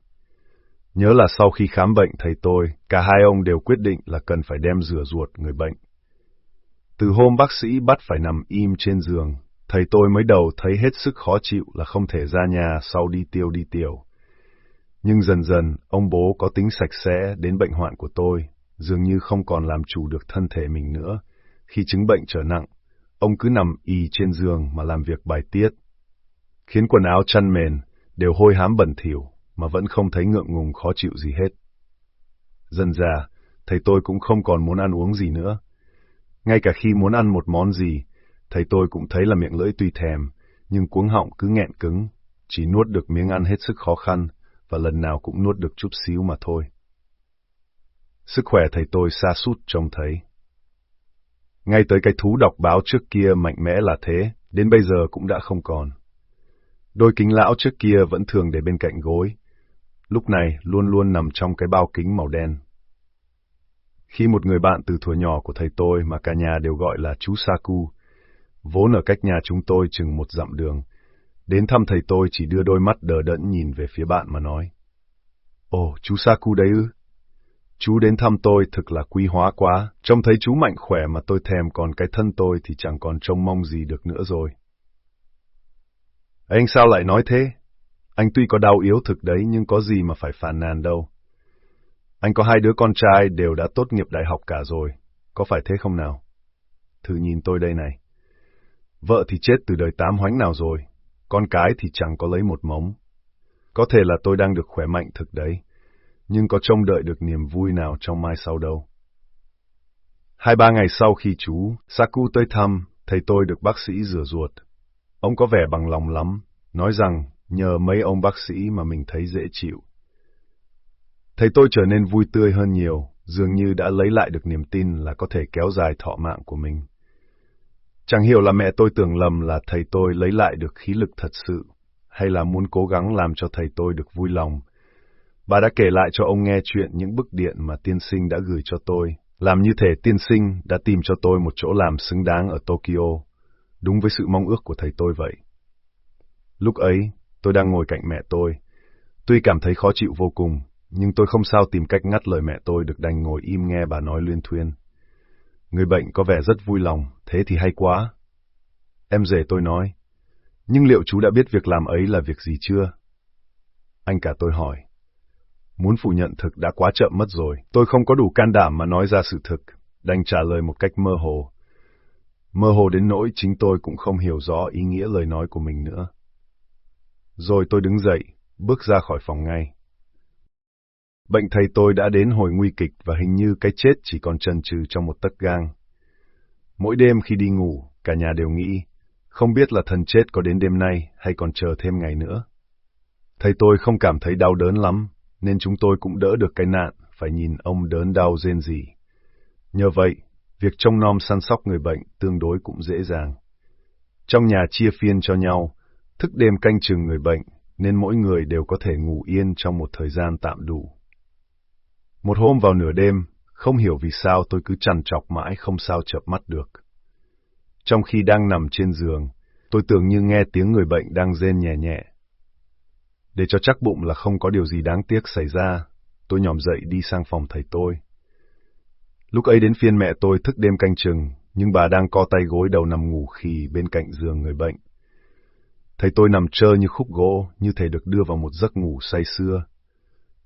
Nhớ là sau khi khám bệnh thầy tôi, cả hai ông đều quyết định là cần phải đem rửa ruột người bệnh. Từ hôm bác sĩ bắt phải nằm im trên giường, thầy tôi mới đầu thấy hết sức khó chịu là không thể ra nhà sau đi tiêu đi tiểu. Nhưng dần dần, ông bố có tính sạch sẽ đến bệnh hoạn của tôi, dường như không còn làm chủ được thân thể mình nữa. Khi chứng bệnh trở nặng, ông cứ nằm y trên giường mà làm việc bài tiết, khiến quần áo chăn mền đều hôi hám bẩn thỉu mà vẫn không thấy ngượng ngùng khó chịu gì hết. Dần già, thầy tôi cũng không còn muốn ăn uống gì nữa. Ngay cả khi muốn ăn một món gì, thầy tôi cũng thấy là miệng lưỡi tuy thèm, nhưng cuống họng cứ nghẹn cứng, chỉ nuốt được miếng ăn hết sức khó khăn, và lần nào cũng nuốt được chút xíu mà thôi. Sức khỏe thầy tôi xa sút trông thấy. Ngay tới cái thú đọc báo trước kia mạnh mẽ là thế, đến bây giờ cũng đã không còn. Đôi kính lão trước kia vẫn thường để bên cạnh gối, lúc này luôn luôn nằm trong cái bao kính màu đen. Khi một người bạn từ thuở nhỏ của thầy tôi mà cả nhà đều gọi là chú Saku, vốn ở cách nhà chúng tôi chừng một dặm đường, đến thăm thầy tôi chỉ đưa đôi mắt đờ đẫn nhìn về phía bạn mà nói. Ồ, chú Saku đấy ư? Chú đến thăm tôi thực là quý hóa quá, trông thấy chú mạnh khỏe mà tôi thèm còn cái thân tôi thì chẳng còn trông mong gì được nữa rồi. Anh sao lại nói thế? Anh tuy có đau yếu thực đấy nhưng có gì mà phải phàn nàn đâu. Anh có hai đứa con trai đều đã tốt nghiệp đại học cả rồi, có phải thế không nào? Thử nhìn tôi đây này. Vợ thì chết từ đời tám hoánh nào rồi, con cái thì chẳng có lấy một mống. Có thể là tôi đang được khỏe mạnh thực đấy, nhưng có trông đợi được niềm vui nào trong mai sau đâu. Hai ba ngày sau khi chú Saku tới thăm, thầy tôi được bác sĩ rửa ruột. Ông có vẻ bằng lòng lắm, nói rằng nhờ mấy ông bác sĩ mà mình thấy dễ chịu. Thầy tôi trở nên vui tươi hơn nhiều, dường như đã lấy lại được niềm tin là có thể kéo dài thọ mạng của mình. Chẳng hiểu là mẹ tôi tưởng lầm là thầy tôi lấy lại được khí lực thật sự, hay là muốn cố gắng làm cho thầy tôi được vui lòng. Bà đã kể lại cho ông nghe chuyện những bức điện mà tiên sinh đã gửi cho tôi, làm như thể tiên sinh đã tìm cho tôi một chỗ làm xứng đáng ở Tokyo, đúng với sự mong ước của thầy tôi vậy. Lúc ấy, tôi đang ngồi cạnh mẹ tôi. Tuy cảm thấy khó chịu vô cùng, nhưng tôi không sao tìm cách ngắt lời mẹ tôi được đành ngồi im nghe bà nói luyên thuyên. Người bệnh có vẻ rất vui lòng, thế thì hay quá. Em rể tôi nói, nhưng liệu chú đã biết việc làm ấy là việc gì chưa? Anh cả tôi hỏi. Muốn phủ nhận thực đã quá chậm mất rồi, tôi không có đủ can đảm mà nói ra sự thực, đành trả lời một cách mơ hồ. Mơ hồ đến nỗi chính tôi cũng không hiểu rõ ý nghĩa lời nói của mình nữa. Rồi tôi đứng dậy, bước ra khỏi phòng ngay. Bệnh thầy tôi đã đến hồi nguy kịch và hình như cái chết chỉ còn chần chừ trong một tấc gang. Mỗi đêm khi đi ngủ, cả nhà đều nghĩ, không biết là thần chết có đến đêm nay hay còn chờ thêm ngày nữa. Thầy tôi không cảm thấy đau đớn lắm, nên chúng tôi cũng đỡ được cái nạn, phải nhìn ông đớn đau rên rỉ. Nhờ vậy, việc trông nom săn sóc người bệnh tương đối cũng dễ dàng. Trong nhà chia phiên cho nhau, thức đêm canh chừng người bệnh, nên mỗi người đều có thể ngủ yên trong một thời gian tạm đủ. Một hôm vào nửa đêm, không hiểu vì sao tôi cứ chằn chọc mãi không sao chợp mắt được. Trong khi đang nằm trên giường, tôi tưởng như nghe tiếng người bệnh đang rên nhẹ nhẹ. Để cho chắc bụng là không có điều gì đáng tiếc xảy ra, tôi nhòm dậy đi sang phòng thầy tôi. Lúc ấy đến phiên mẹ tôi thức đêm canh chừng, nhưng bà đang co tay gối đầu nằm ngủ khi bên cạnh giường người bệnh. Thầy tôi nằm trơ như khúc gỗ, như thể được đưa vào một giấc ngủ say sưa.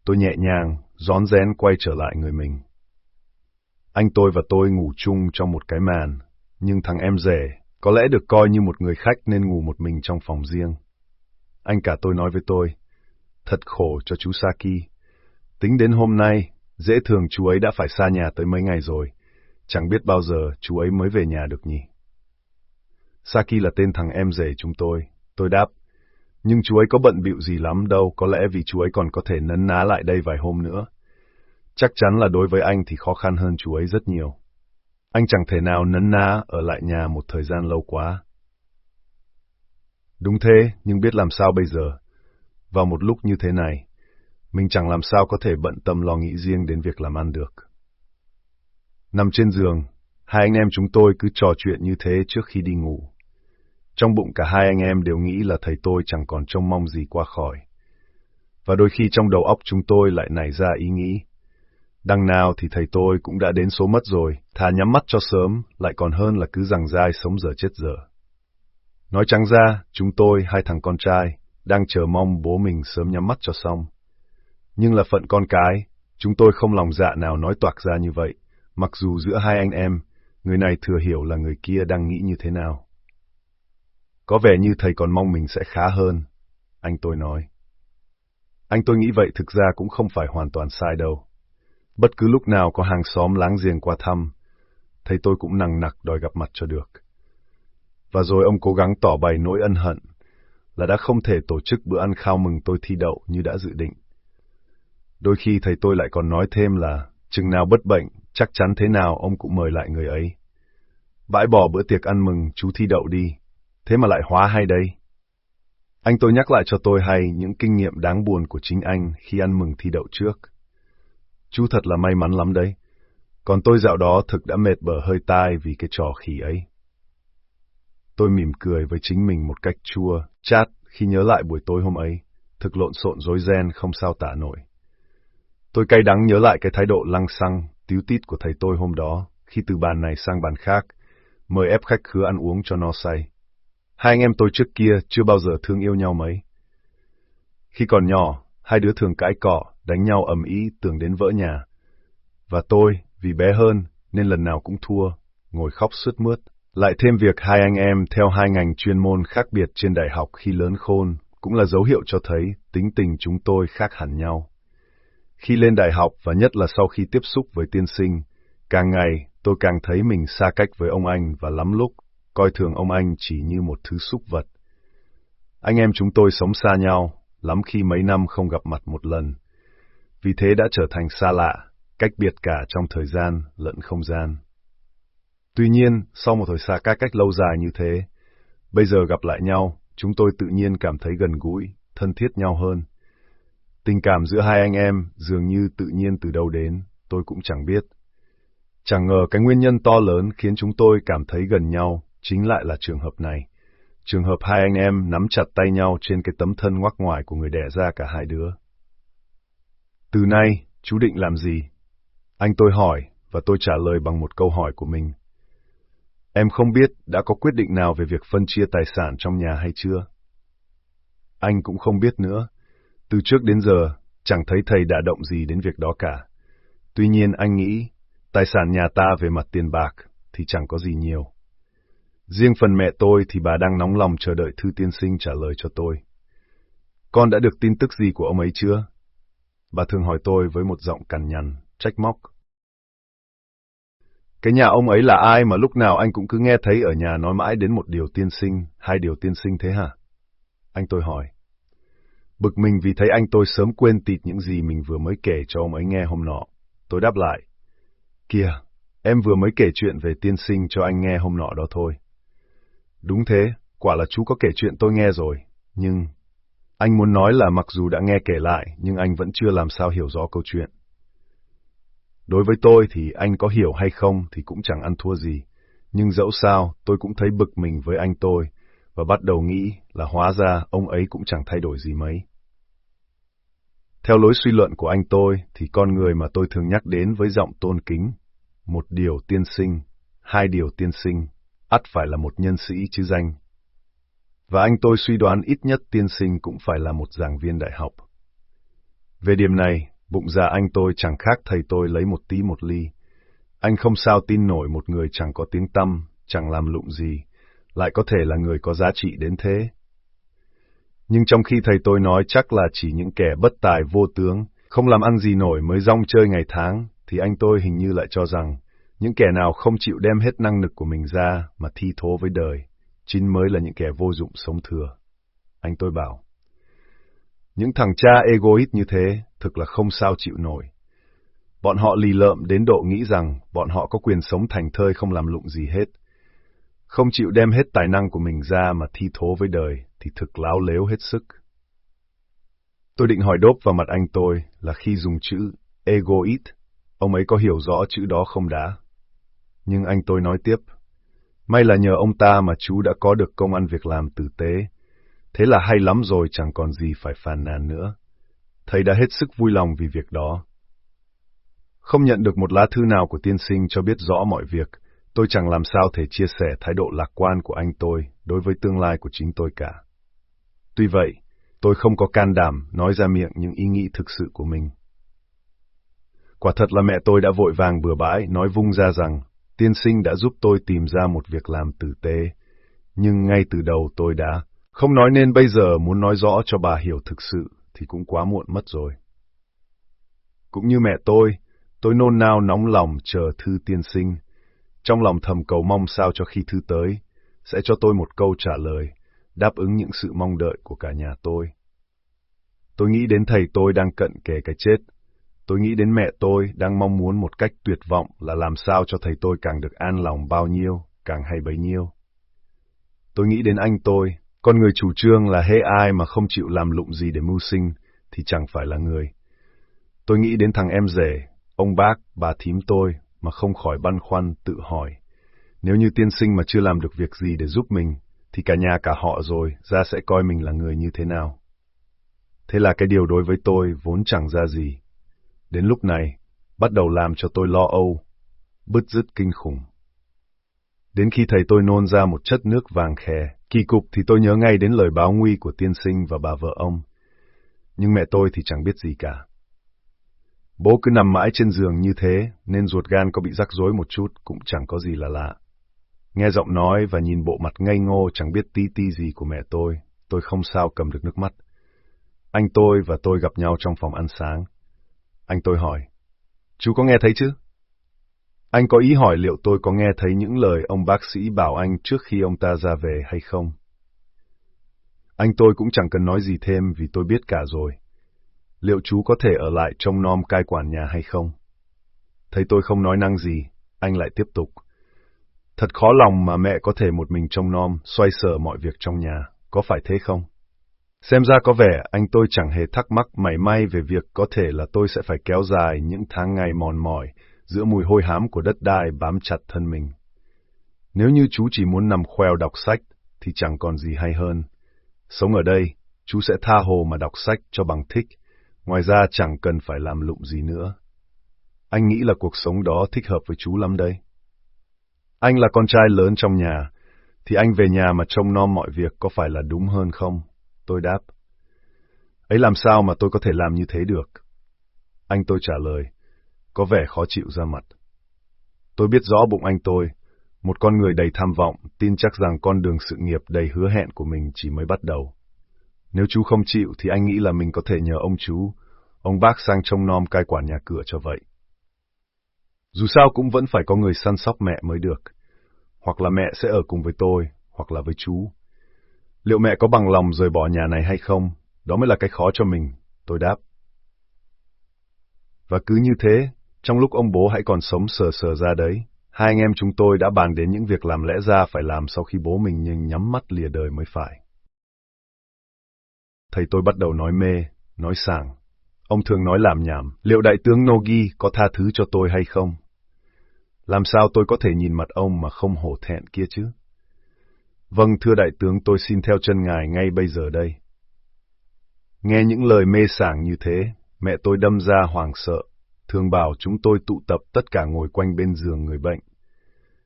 Tôi nhẹ nhàng, rón rén quay trở lại người mình. Anh tôi và tôi ngủ chung trong một cái màn, nhưng thằng em rể có lẽ được coi như một người khách nên ngủ một mình trong phòng riêng. Anh cả tôi nói với tôi, thật khổ cho chú Saki. Tính đến hôm nay, dễ thường chú ấy đã phải xa nhà tới mấy ngày rồi, chẳng biết bao giờ chú ấy mới về nhà được nhỉ. Saki là tên thằng em rể chúng tôi, tôi đáp, nhưng chú ấy có bận bịu gì lắm đâu, có lẽ vì chú ấy còn có thể nấn ná lại đây vài hôm nữa. Chắc chắn là đối với anh thì khó khăn hơn chú ấy rất nhiều. Anh chẳng thể nào nấn ná ở lại nhà một thời gian lâu quá. Đúng thế, nhưng biết làm sao bây giờ? Vào một lúc như thế này, mình chẳng làm sao có thể bận tâm lo nghĩ riêng đến việc làm ăn được. Nằm trên giường, hai anh em chúng tôi cứ trò chuyện như thế trước khi đi ngủ. Trong bụng cả hai anh em đều nghĩ là thầy tôi chẳng còn trông mong gì qua khỏi. Và đôi khi trong đầu óc chúng tôi lại nảy ra ý nghĩ. Đằng nào thì thầy tôi cũng đã đến số mất rồi, thà nhắm mắt cho sớm, lại còn hơn là cứ rằng dai sống giờ chết giờ. Nói trắng ra, chúng tôi, hai thằng con trai, đang chờ mong bố mình sớm nhắm mắt cho xong. Nhưng là phận con cái, chúng tôi không lòng dạ nào nói toạc ra như vậy, mặc dù giữa hai anh em, người này thừa hiểu là người kia đang nghĩ như thế nào. Có vẻ như thầy còn mong mình sẽ khá hơn, anh tôi nói. Anh tôi nghĩ vậy thực ra cũng không phải hoàn toàn sai đâu. Bất cứ lúc nào có hàng xóm láng giềng qua thăm, thầy tôi cũng nằng nặc đòi gặp mặt cho được. Và rồi ông cố gắng tỏ bày nỗi ân hận, là đã không thể tổ chức bữa ăn khao mừng tôi thi đậu như đã dự định. Đôi khi thầy tôi lại còn nói thêm là, chừng nào bất bệnh, chắc chắn thế nào ông cũng mời lại người ấy. Bãi bỏ bữa tiệc ăn mừng chú thi đậu đi, thế mà lại hóa hay đây? Anh tôi nhắc lại cho tôi hay những kinh nghiệm đáng buồn của chính anh khi ăn mừng thi đậu trước. Chú thật là may mắn lắm đấy. Còn tôi dạo đó thực đã mệt bở hơi tai vì cái trò khỉ ấy. Tôi mỉm cười với chính mình một cách chua, chát khi nhớ lại buổi tối hôm ấy, thực lộn xộn rối ren không sao tả nổi. Tôi cay đắng nhớ lại cái thái độ lăng xăng, tiếu tít của thầy tôi hôm đó, khi từ bàn này sang bàn khác, mời ép khách khứa ăn uống cho no say. Hai anh em tôi trước kia chưa bao giờ thương yêu nhau mấy. Khi còn nhỏ, hai đứa thường cãi cọ, đánh nhau ầm ĩ tưởng đến vỡ nhà. Và tôi, vì bé hơn, nên lần nào cũng thua, ngồi khóc sướt mướt. Lại thêm việc hai anh em theo hai ngành chuyên môn khác biệt trên đại học khi lớn khôn, cũng là dấu hiệu cho thấy tính tình chúng tôi khác hẳn nhau. Khi lên đại học và nhất là sau khi tiếp xúc với tiên sinh, càng ngày tôi càng thấy mình xa cách với ông anh và lắm lúc coi thường ông anh chỉ như một thứ súc vật. Anh em chúng tôi sống xa nhau, lắm khi mấy năm không gặp mặt một lần. Vì thế đã trở thành xa lạ, cách biệt cả trong thời gian lẫn không gian. Tuy nhiên, sau một thời xa cách cách lâu dài như thế, bây giờ gặp lại nhau, chúng tôi tự nhiên cảm thấy gần gũi, thân thiết nhau hơn. Tình cảm giữa hai anh em dường như tự nhiên từ đâu đến, tôi cũng chẳng biết. Chẳng ngờ cái nguyên nhân to lớn khiến chúng tôi cảm thấy gần nhau chính lại là trường hợp này. Trường hợp hai anh em nắm chặt tay nhau trên cái tấm thân ngoắc ngoài của người đẻ ra cả hai đứa. Từ nay, chú định làm gì? Anh tôi hỏi, và tôi trả lời bằng một câu hỏi của mình. Em không biết đã có quyết định nào về việc phân chia tài sản trong nhà hay chưa? Anh cũng không biết nữa. Từ trước đến giờ, chẳng thấy thầy đã động gì đến việc đó cả. Tuy nhiên anh nghĩ, tài sản nhà ta về mặt tiền bạc thì chẳng có gì nhiều. Riêng phần mẹ tôi thì bà đang nóng lòng chờ đợi thư tiên sinh trả lời cho tôi. Con đã được tin tức gì của ông ấy chưa? Bà thường hỏi tôi với một giọng cằn nhằn, trách móc. Cái nhà ông ấy là ai mà lúc nào anh cũng cứ nghe thấy ở nhà nói mãi đến một điều tiên sinh, hai điều tiên sinh thế hả? Anh tôi hỏi. Bực mình vì thấy anh tôi sớm quên tịt những gì mình vừa mới kể cho ông ấy nghe hôm nọ. Tôi đáp lại. Kìa, em vừa mới kể chuyện về tiên sinh cho anh nghe hôm nọ đó thôi. Đúng thế, quả là chú có kể chuyện tôi nghe rồi, nhưng... Anh muốn nói là mặc dù đã nghe kể lại, nhưng anh vẫn chưa làm sao hiểu rõ câu chuyện. Đối với tôi thì anh có hiểu hay không thì cũng chẳng ăn thua gì, nhưng dẫu sao tôi cũng thấy bực mình với anh tôi, và bắt đầu nghĩ là hóa ra ông ấy cũng chẳng thay đổi gì mấy. Theo lối suy luận của anh tôi thì con người mà tôi thường nhắc đến với giọng tôn kính, một điều tiên sinh, hai điều tiên sinh, ắt phải là một nhân sĩ chứ danh. Và anh tôi suy đoán ít nhất tiên sinh cũng phải là một giảng viên đại học. Về điểm này, bụng dạ anh tôi chẳng khác thầy tôi lấy một tí một ly. Anh không sao tin nổi một người chẳng có tiếng tâm, chẳng làm lụng gì, lại có thể là người có giá trị đến thế. Nhưng trong khi thầy tôi nói chắc là chỉ những kẻ bất tài vô tướng, không làm ăn gì nổi mới rong chơi ngày tháng, thì anh tôi hình như lại cho rằng những kẻ nào không chịu đem hết năng lực của mình ra mà thi thố với đời, chính mới là những kẻ vô dụng sống thừa. Anh tôi bảo, những thằng cha egoist như thế thực là không sao chịu nổi. Bọn họ lì lợm đến độ nghĩ rằng bọn họ có quyền sống thành thơi không làm lụng gì hết. Không chịu đem hết tài năng của mình ra mà thi thố với đời thì thực láo lếu hết sức. Tôi định hỏi đốp vào mặt anh tôi là khi dùng chữ egoist, ông ấy có hiểu rõ chữ đó không đã? Nhưng anh tôi nói tiếp, may là nhờ ông ta mà chú đã có được công ăn việc làm tử tế. Thế là hay lắm rồi chẳng còn gì phải phàn nàn nữa. Thầy đã hết sức vui lòng vì việc đó. Không nhận được một lá thư nào của tiên sinh cho biết rõ mọi việc, tôi chẳng làm sao thể chia sẻ thái độ lạc quan của anh tôi đối với tương lai của chính tôi cả. Tuy vậy, tôi không có can đảm nói ra miệng những ý nghĩ thực sự của mình. Quả thật là mẹ tôi đã vội vàng bừa bãi nói vung ra rằng tiên sinh đã giúp tôi tìm ra một việc làm tử tế, nhưng ngay từ đầu tôi đã không nói nên bây giờ muốn nói rõ cho bà hiểu thực sự thì cũng quá muộn mất rồi. Cũng như mẹ tôi, tôi nôn nao nóng lòng chờ thư tiên sinh, trong lòng thầm cầu mong sao cho khi thư tới, sẽ cho tôi một câu trả lời, đáp ứng những sự mong đợi của cả nhà tôi. Tôi nghĩ đến thầy tôi đang cận kề cái chết, Tôi nghĩ đến mẹ tôi đang mong muốn một cách tuyệt vọng là làm sao cho thầy tôi càng được an lòng bao nhiêu, càng hay bấy nhiêu. Tôi nghĩ đến anh tôi, con người chủ trương là hễ ai mà không chịu làm lụng gì để mưu sinh, thì chẳng phải là người. Tôi nghĩ đến thằng em rể, ông bác, bà thím tôi, mà không khỏi băn khoăn tự hỏi. Nếu như tiên sinh mà chưa làm được việc gì để giúp mình, thì cả nhà cả họ rồi, ra sẽ coi mình là người như thế nào. Thế là cái điều đối với tôi vốn chẳng ra gì, đến lúc này, bắt đầu làm cho tôi lo âu, bứt rứt kinh khủng. Đến khi thầy tôi nôn ra một chất nước vàng khè, kỳ cục thì tôi nhớ ngay đến lời báo nguy của tiên sinh và bà vợ ông. Nhưng mẹ tôi thì chẳng biết gì cả. Bố cứ nằm mãi trên giường như thế, nên ruột gan có bị rắc rối một chút cũng chẳng có gì là lạ. Nghe giọng nói và nhìn bộ mặt ngây ngô chẳng biết tí ti gì của mẹ tôi, tôi không sao cầm được nước mắt. Anh tôi và tôi gặp nhau trong phòng ăn sáng. Anh tôi hỏi, chú có nghe thấy chứ? Anh có ý hỏi liệu tôi có nghe thấy những lời ông bác sĩ bảo anh trước khi ông ta ra về hay không? Anh tôi cũng chẳng cần nói gì thêm vì tôi biết cả rồi. Liệu chú có thể ở lại trông nom cai quản nhà hay không? Thấy tôi không nói năng gì, anh lại tiếp tục. Thật khó lòng mà mẹ có thể một mình trông nom, xoay sở mọi việc trong nhà, có phải thế không? Xem ra có vẻ anh tôi chẳng hề thắc mắc mảy may về việc có thể là tôi sẽ phải kéo dài những tháng ngày mòn mỏi giữa mùi hôi hám của đất đai bám chặt thân mình. Nếu như chú chỉ muốn nằm khoeo đọc sách, thì chẳng còn gì hay hơn. Sống ở đây, chú sẽ tha hồ mà đọc sách cho bằng thích, ngoài ra chẳng cần phải làm lụng gì nữa. Anh nghĩ là cuộc sống đó thích hợp với chú lắm đây. Anh là con trai lớn trong nhà, thì anh về nhà mà trông nom mọi việc có phải là đúng hơn không? Tôi đáp. Ấy làm sao mà tôi có thể làm như thế được? Anh tôi trả lời, có vẻ khó chịu ra mặt. Tôi biết rõ bụng anh tôi, một con người đầy tham vọng, tin chắc rằng con đường sự nghiệp đầy hứa hẹn của mình chỉ mới bắt đầu. Nếu chú không chịu thì anh nghĩ là mình có thể nhờ ông chú, ông bác sang trông nom cai quản nhà cửa cho vậy. Dù sao cũng vẫn phải có người săn sóc mẹ mới được. Hoặc là mẹ sẽ ở cùng với tôi, hoặc là với chú. Liệu mẹ có bằng lòng rời bỏ nhà này hay không? Đó mới là cái khó cho mình, tôi đáp. Và cứ như thế, trong lúc ông bố hãy còn sống sờ sờ ra đấy, hai anh em chúng tôi đã bàn đến những việc làm lẽ ra phải làm sau khi bố mình nhưng nhắm mắt lìa đời mới phải. Thầy tôi bắt đầu nói mê, nói sảng. Ông thường nói làm nhảm, liệu đại tướng Nogi có tha thứ cho tôi hay không? Làm sao tôi có thể nhìn mặt ông mà không hổ thẹn kia chứ? Vâng, thưa đại tướng, tôi xin theo chân ngài ngay bây giờ đây. Nghe những lời mê sảng như thế, mẹ tôi đâm ra hoàng sợ, thường bảo chúng tôi tụ tập tất cả ngồi quanh bên giường người bệnh.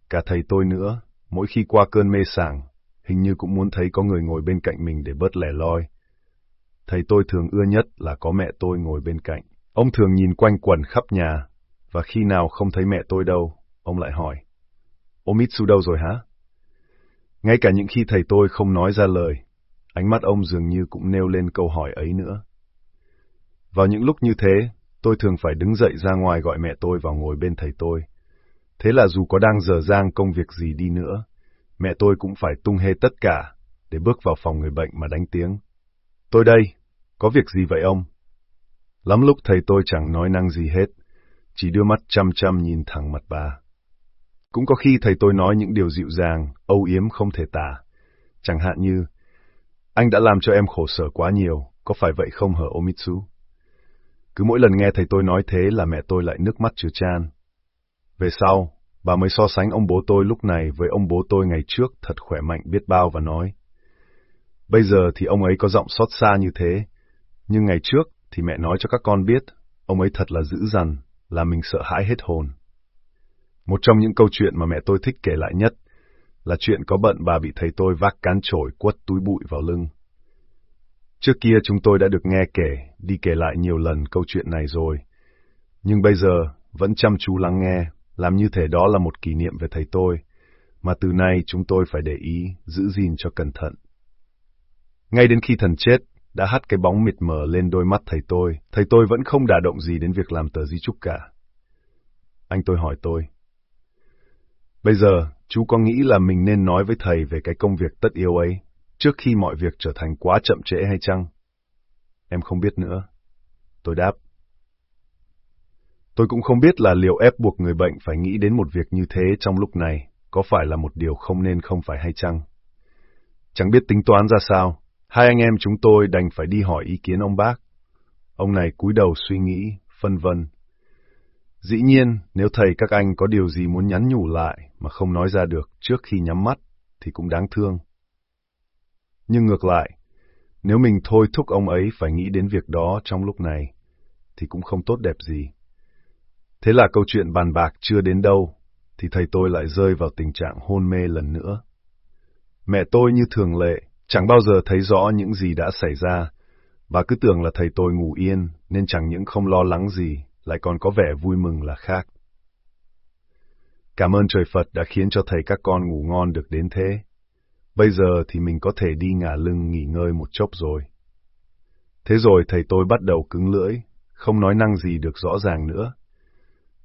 Cả thầy tôi nữa, mỗi khi qua cơn mê sảng, hình như cũng muốn thấy có người ngồi bên cạnh mình để bớt lẻ loi. Thầy tôi thường ưa nhất là có mẹ tôi ngồi bên cạnh. Ông thường nhìn quanh quẩn khắp nhà, và khi nào không thấy mẹ tôi đâu, ông lại hỏi. Omitsu đâu rồi hả? Ngay cả những khi thầy tôi không nói ra lời, ánh mắt ông dường như cũng nêu lên câu hỏi ấy nữa. Vào những lúc như thế, tôi thường phải đứng dậy ra ngoài gọi mẹ tôi vào ngồi bên thầy tôi. Thế là dù có đang dở dang công việc gì đi nữa, mẹ tôi cũng phải tung hê tất cả để bước vào phòng người bệnh mà đánh tiếng. Tôi đây, có việc gì vậy ông? Lắm lúc thầy tôi chẳng nói năng gì hết, chỉ đưa mắt chăm chăm nhìn thẳng mặt bà. Cũng có khi thầy tôi nói những điều dịu dàng, âu yếm không thể tả. Chẳng hạn như, anh đã làm cho em khổ sở quá nhiều, có phải vậy không hở Omitsu? Cứ mỗi lần nghe thầy tôi nói thế là mẹ tôi lại nước mắt chứa chan. Về sau, bà mới so sánh ông bố tôi lúc này với ông bố tôi ngày trước thật khỏe mạnh biết bao và nói. Bây giờ thì ông ấy có giọng xót xa như thế, nhưng ngày trước thì mẹ nói cho các con biết, ông ấy thật là dữ dằn, làm mình sợ hãi hết hồn. Một trong những câu chuyện mà mẹ tôi thích kể lại nhất là chuyện có bận bà bị thầy tôi vác cán chổi quất túi bụi vào lưng. Trước kia chúng tôi đã được nghe kể, đi kể lại nhiều lần câu chuyện này rồi. Nhưng bây giờ vẫn chăm chú lắng nghe, làm như thể đó là một kỷ niệm về thầy tôi, mà từ nay chúng tôi phải để ý, giữ gìn cho cẩn thận. Ngay đến khi thần chết, đã hắt cái bóng mịt mờ lên đôi mắt thầy tôi, thầy tôi vẫn không đả động gì đến việc làm tờ di chúc cả. Anh tôi hỏi tôi. Bây giờ, chú có nghĩ là mình nên nói với thầy về cái công việc tất yếu ấy, trước khi mọi việc trở thành quá chậm trễ hay chăng? Em không biết nữa. Tôi đáp. Tôi cũng không biết là liệu ép buộc người bệnh phải nghĩ đến một việc như thế trong lúc này có phải là một điều không nên không phải hay chăng? Chẳng biết tính toán ra sao, hai anh em chúng tôi đành phải đi hỏi ý kiến ông bác. Ông này cúi đầu suy nghĩ, phân vân. Dĩ nhiên, nếu thầy các anh có điều gì muốn nhắn nhủ lại mà không nói ra được trước khi nhắm mắt, thì cũng đáng thương. Nhưng ngược lại, nếu mình thôi thúc ông ấy phải nghĩ đến việc đó trong lúc này, thì cũng không tốt đẹp gì. Thế là câu chuyện bàn bạc chưa đến đâu, thì thầy tôi lại rơi vào tình trạng hôn mê lần nữa. Mẹ tôi như thường lệ, chẳng bao giờ thấy rõ những gì đã xảy ra, và cứ tưởng là thầy tôi ngủ yên, nên chẳng những không lo lắng gì, lại còn có vẻ vui mừng là khác. Cảm ơn trời Phật đã khiến cho thầy các con ngủ ngon được đến thế. Bây giờ thì mình có thể đi ngả lưng nghỉ ngơi một chốc rồi. Thế rồi thầy tôi bắt đầu cứng lưỡi, không nói năng gì được rõ ràng nữa.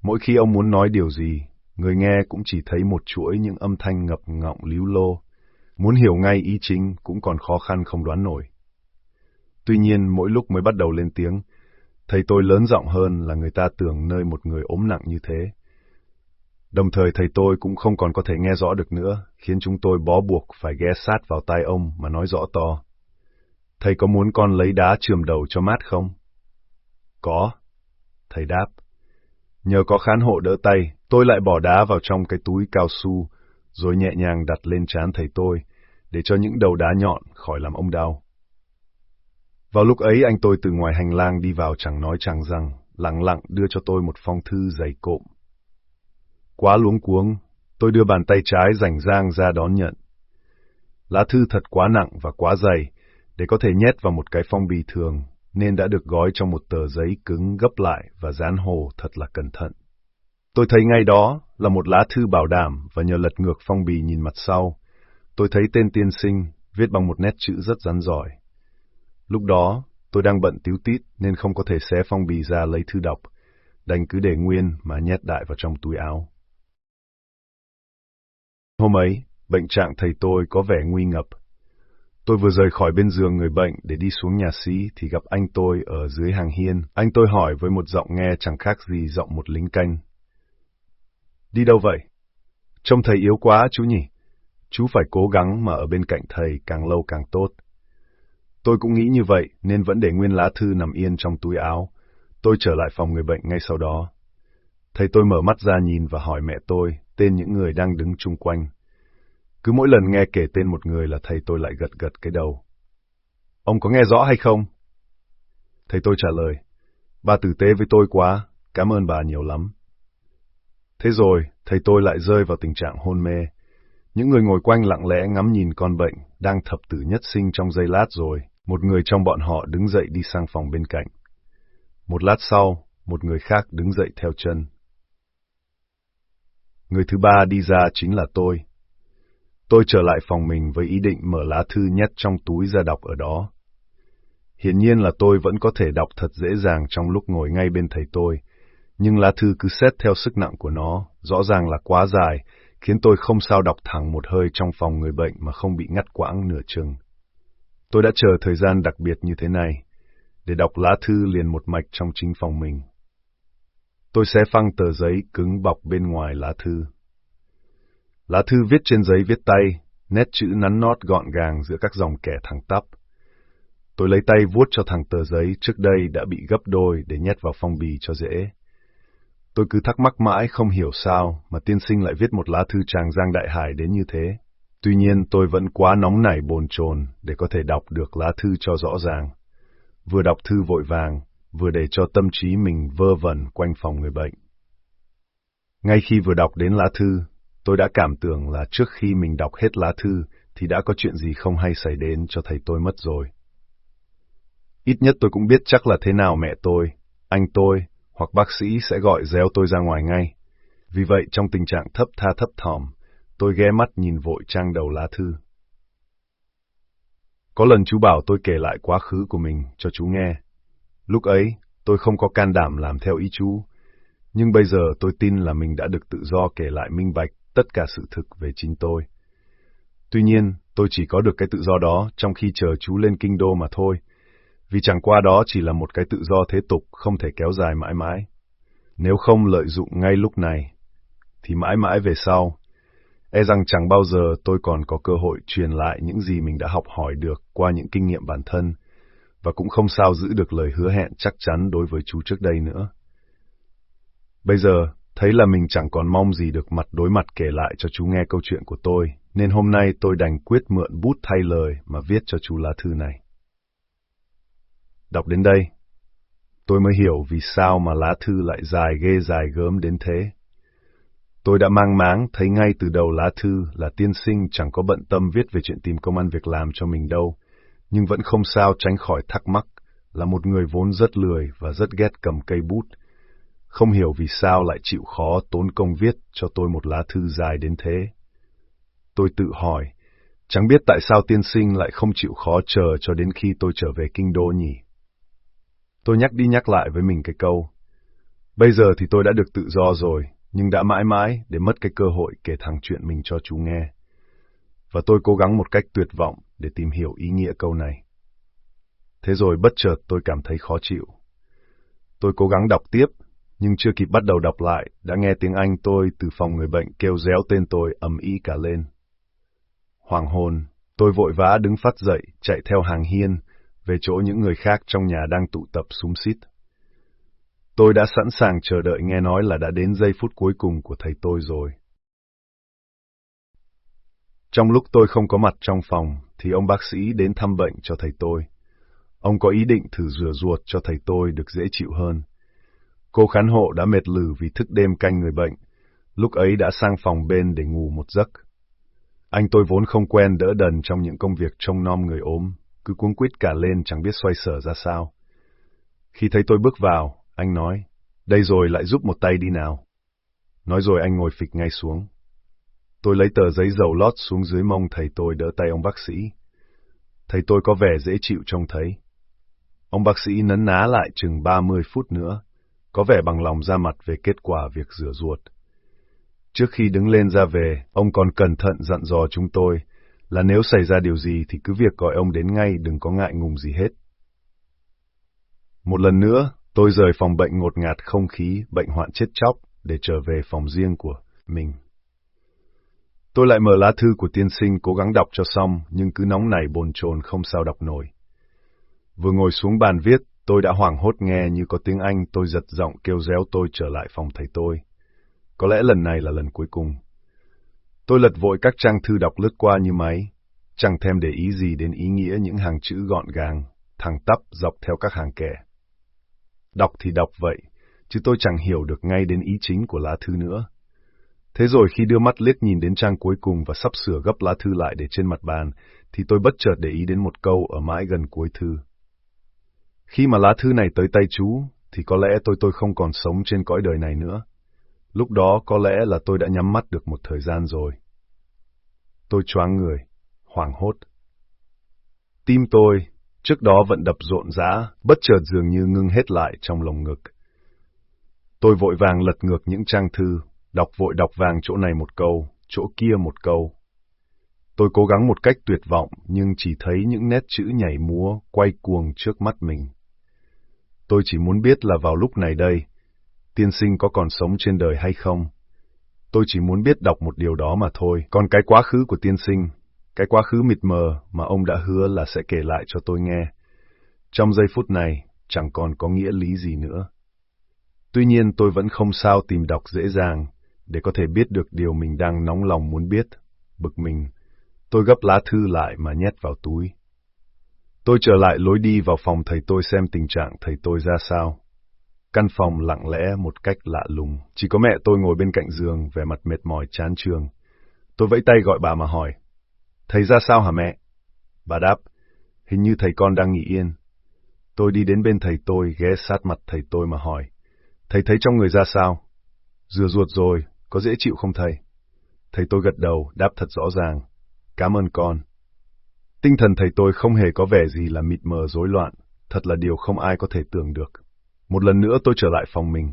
Mỗi khi ông muốn nói điều gì, người nghe cũng chỉ thấy một chuỗi những âm thanh ngập ngọng líu lô. Muốn hiểu ngay ý chính cũng còn khó khăn không đoán nổi. Tuy nhiên, mỗi lúc mới bắt đầu lên tiếng, thầy tôi lớn giọng hơn là người ta tưởng nơi một người ốm nặng như thế. Đồng thời thầy tôi cũng không còn có thể nghe rõ được nữa, khiến chúng tôi bó buộc phải ghé sát vào tai ông mà nói rõ to. Thầy có muốn con lấy đá trường đầu cho mát không? Có. Thầy đáp. Nhờ có khán hộ đỡ tay, tôi lại bỏ đá vào trong cái túi cao su, rồi nhẹ nhàng đặt lên trán thầy tôi, để cho những đầu đá nhọn khỏi làm ông đau. Vào lúc ấy anh tôi từ ngoài hành lang đi vào chẳng nói chẳng rằng, lặng lặng đưa cho tôi một phong thư dày cộm. Quá luống cuống, tôi đưa bàn tay trái rảnh rang ra đón nhận. Lá thư thật quá nặng và quá dày, để có thể nhét vào một cái phong bì thường, nên đã được gói trong một tờ giấy cứng gấp lại và dán hồ thật là cẩn thận. Tôi thấy ngay đó là một lá thư bảo đảm và nhờ lật ngược phong bì nhìn mặt sau, tôi thấy tên tiên sinh viết bằng một nét chữ rất rắn giỏi. Lúc đó, tôi đang bận tiếu tít nên không có thể xé phong bì ra lấy thư đọc, đành cứ để nguyên mà nhét đại vào trong túi áo. Hôm ấy, bệnh trạng thầy tôi có vẻ nguy ngập. Tôi vừa rời khỏi bên giường người bệnh để đi xuống nhà sĩ thì gặp anh tôi ở dưới hàng hiên. Anh tôi hỏi với một giọng nghe chẳng khác gì giọng một lính canh. Đi đâu vậy? Trông thầy yếu quá chú nhỉ? Chú phải cố gắng mà ở bên cạnh thầy càng lâu càng tốt. Tôi cũng nghĩ như vậy nên vẫn để nguyên lá thư nằm yên trong túi áo. Tôi trở lại phòng người bệnh ngay sau đó. Thầy tôi mở mắt ra nhìn và hỏi mẹ tôi tên những người đang đứng chung quanh. Cứ mỗi lần nghe kể tên một người là thầy tôi lại gật gật cái đầu. Ông có nghe rõ hay không? Thầy tôi trả lời, bà tử tế với tôi quá, cảm ơn bà nhiều lắm. Thế rồi, thầy tôi lại rơi vào tình trạng hôn mê. Những người ngồi quanh lặng lẽ ngắm nhìn con bệnh, đang thập tử nhất sinh trong giây lát rồi. Một người trong bọn họ đứng dậy đi sang phòng bên cạnh. Một lát sau, một người khác đứng dậy theo chân. Người thứ ba đi ra chính là tôi. Tôi trở lại phòng mình với ý định mở lá thư nhét trong túi ra đọc ở đó. Hiển nhiên là tôi vẫn có thể đọc thật dễ dàng trong lúc ngồi ngay bên thầy tôi, nhưng lá thư cứ xét theo sức nặng của nó, rõ ràng là quá dài, khiến tôi không sao đọc thẳng một hơi trong phòng người bệnh mà không bị ngắt quãng nửa chừng. Tôi đã chờ thời gian đặc biệt như thế này, để đọc lá thư liền một mạch trong chính phòng mình. Tôi sẽ phăng tờ giấy cứng bọc bên ngoài lá thư. Lá thư viết trên giấy viết tay, nét chữ nắn nót gọn gàng giữa các dòng kẻ thẳng tắp. Tôi lấy tay vuốt cho thằng tờ giấy trước đây đã bị gấp đôi để nhét vào phong bì cho dễ. Tôi cứ thắc mắc mãi không hiểu sao mà tiên sinh lại viết một lá thư tràng giang đại hải đến như thế. Tuy nhiên tôi vẫn quá nóng nảy bồn chồn để có thể đọc được lá thư cho rõ ràng. Vừa đọc thư vội vàng, vừa để cho tâm trí mình vơ vẩn quanh phòng người bệnh. Ngay khi vừa đọc đến lá thư, tôi đã cảm tưởng là trước khi mình đọc hết lá thư thì đã có chuyện gì không hay xảy đến cho thầy tôi mất rồi. Ít nhất tôi cũng biết chắc là thế nào mẹ tôi, anh tôi hoặc bác sĩ sẽ gọi réo tôi ra ngoài ngay. Vì vậy trong tình trạng thấp tha thấp thỏm, tôi ghé mắt nhìn vội trang đầu lá thư. Có lần chú bảo tôi kể lại quá khứ của mình cho chú nghe. Lúc ấy, tôi không có can đảm làm theo ý chú, nhưng bây giờ tôi tin là mình đã được tự do kể lại minh bạch tất cả sự thực về chính tôi. Tuy nhiên, tôi chỉ có được cái tự do đó trong khi chờ chú lên kinh đô mà thôi, vì chẳng qua đó chỉ là một cái tự do thế tục không thể kéo dài mãi mãi. Nếu không lợi dụng ngay lúc này, thì mãi mãi về sau, e rằng chẳng bao giờ tôi còn có cơ hội truyền lại những gì mình đã học hỏi được qua những kinh nghiệm bản thân, và cũng không sao giữ được lời hứa hẹn chắc chắn đối với chú trước đây nữa. Bây giờ, thấy là mình chẳng còn mong gì được mặt đối mặt kể lại cho chú nghe câu chuyện của tôi, nên hôm nay tôi đành quyết mượn bút thay lời mà viết cho chú lá thư này. Đọc đến đây, tôi mới hiểu vì sao mà lá thư lại dài ghê dài gớm đến thế. Tôi đã mang máng thấy ngay từ đầu lá thư là tiên sinh chẳng có bận tâm viết về chuyện tìm công ăn việc làm cho mình đâu, nhưng vẫn không sao tránh khỏi thắc mắc là một người vốn rất lười và rất ghét cầm cây bút. Không hiểu vì sao lại chịu khó tốn công viết cho tôi một lá thư dài đến thế. Tôi tự hỏi, chẳng biết tại sao tiên sinh lại không chịu khó chờ cho đến khi tôi trở về kinh đô nhỉ? Tôi nhắc đi nhắc lại với mình cái câu. Bây giờ thì tôi đã được tự do rồi, nhưng đã mãi mãi để mất cái cơ hội kể thẳng chuyện mình cho chú nghe. Và tôi cố gắng một cách tuyệt vọng để tìm hiểu ý nghĩa câu này. Thế rồi bất chợt tôi cảm thấy khó chịu. Tôi cố gắng đọc tiếp, nhưng chưa kịp bắt đầu đọc lại, đã nghe tiếng Anh tôi từ phòng người bệnh kêu réo tên tôi ầm ĩ cả lên. Hoàng hồn, tôi vội vã đứng phát dậy, chạy theo hàng hiên, về chỗ những người khác trong nhà đang tụ tập súng xít. Tôi đã sẵn sàng chờ đợi nghe nói là đã đến giây phút cuối cùng của thầy tôi rồi. Trong lúc tôi không có mặt trong phòng, thì ông bác sĩ đến thăm bệnh cho thầy tôi. Ông có ý định thử rửa ruột cho thầy tôi được dễ chịu hơn. Cô khán hộ đã mệt lử vì thức đêm canh người bệnh, lúc ấy đã sang phòng bên để ngủ một giấc. Anh tôi vốn không quen đỡ đần trong những công việc trông nom người ốm, cứ cuống quýt cả lên chẳng biết xoay sở ra sao. Khi thấy tôi bước vào, anh nói, đây rồi lại giúp một tay đi nào. Nói rồi anh ngồi phịch ngay xuống. Tôi lấy tờ giấy dầu lót xuống dưới mông thầy tôi đỡ tay ông bác sĩ. Thầy tôi có vẻ dễ chịu trông thấy. Ông bác sĩ nấn ná lại chừng 30 phút nữa, có vẻ bằng lòng ra mặt về kết quả việc rửa ruột. Trước khi đứng lên ra về, ông còn cẩn thận dặn dò chúng tôi là nếu xảy ra điều gì thì cứ việc gọi ông đến ngay đừng có ngại ngùng gì hết. Một lần nữa, tôi rời phòng bệnh ngột ngạt không khí, bệnh hoạn chết chóc để trở về phòng riêng của mình. Tôi lại mở lá thư của tiên sinh cố gắng đọc cho xong, nhưng cứ nóng nảy bồn chồn không sao đọc nổi. Vừa ngồi xuống bàn viết, tôi đã hoảng hốt nghe như có tiếng Anh tôi giật giọng kêu réo tôi trở lại phòng thầy tôi. Có lẽ lần này là lần cuối cùng. Tôi lật vội các trang thư đọc lướt qua như máy, chẳng thèm để ý gì đến ý nghĩa những hàng chữ gọn gàng, thẳng tắp dọc theo các hàng kẻ. Đọc thì đọc vậy, chứ tôi chẳng hiểu được ngay đến ý chính của lá thư nữa. Thế rồi khi đưa mắt liếc nhìn đến trang cuối cùng và sắp sửa gấp lá thư lại để trên mặt bàn, thì tôi bất chợt để ý đến một câu ở mãi gần cuối thư. Khi mà lá thư này tới tay chú, thì có lẽ tôi tôi không còn sống trên cõi đời này nữa. Lúc đó có lẽ là tôi đã nhắm mắt được một thời gian rồi. Tôi choáng người, hoảng hốt. Tim tôi, trước đó vẫn đập rộn rã, bất chợt dường như ngưng hết lại trong lồng ngực. Tôi vội vàng lật ngược những trang thư, đọc vội đọc vàng chỗ này một câu, chỗ kia một câu. Tôi cố gắng một cách tuyệt vọng, nhưng chỉ thấy những nét chữ nhảy múa, quay cuồng trước mắt mình. Tôi chỉ muốn biết là vào lúc này đây, tiên sinh có còn sống trên đời hay không. Tôi chỉ muốn biết đọc một điều đó mà thôi, còn cái quá khứ của tiên sinh, cái quá khứ mịt mờ mà ông đã hứa là sẽ kể lại cho tôi nghe. Trong giây phút này, chẳng còn có nghĩa lý gì nữa. Tuy nhiên tôi vẫn không sao tìm đọc dễ dàng, để có thể biết được điều mình đang nóng lòng muốn biết. Bực mình, tôi gấp lá thư lại mà nhét vào túi. Tôi trở lại lối đi vào phòng thầy tôi xem tình trạng thầy tôi ra sao. Căn phòng lặng lẽ một cách lạ lùng, chỉ có mẹ tôi ngồi bên cạnh giường, vẻ mặt mệt mỏi chán trường. Tôi vẫy tay gọi bà mà hỏi, thầy ra sao hả mẹ? Bà đáp, hình như thầy con đang nghỉ yên. Tôi đi đến bên thầy tôi, ghé sát mặt thầy tôi mà hỏi, thầy thấy trong người ra sao? Rửa ruột rồi, có dễ chịu không thầy? Thầy tôi gật đầu, đáp thật rõ ràng. Cảm ơn con. Tinh thần thầy tôi không hề có vẻ gì là mịt mờ rối loạn, thật là điều không ai có thể tưởng được. Một lần nữa tôi trở lại phòng mình.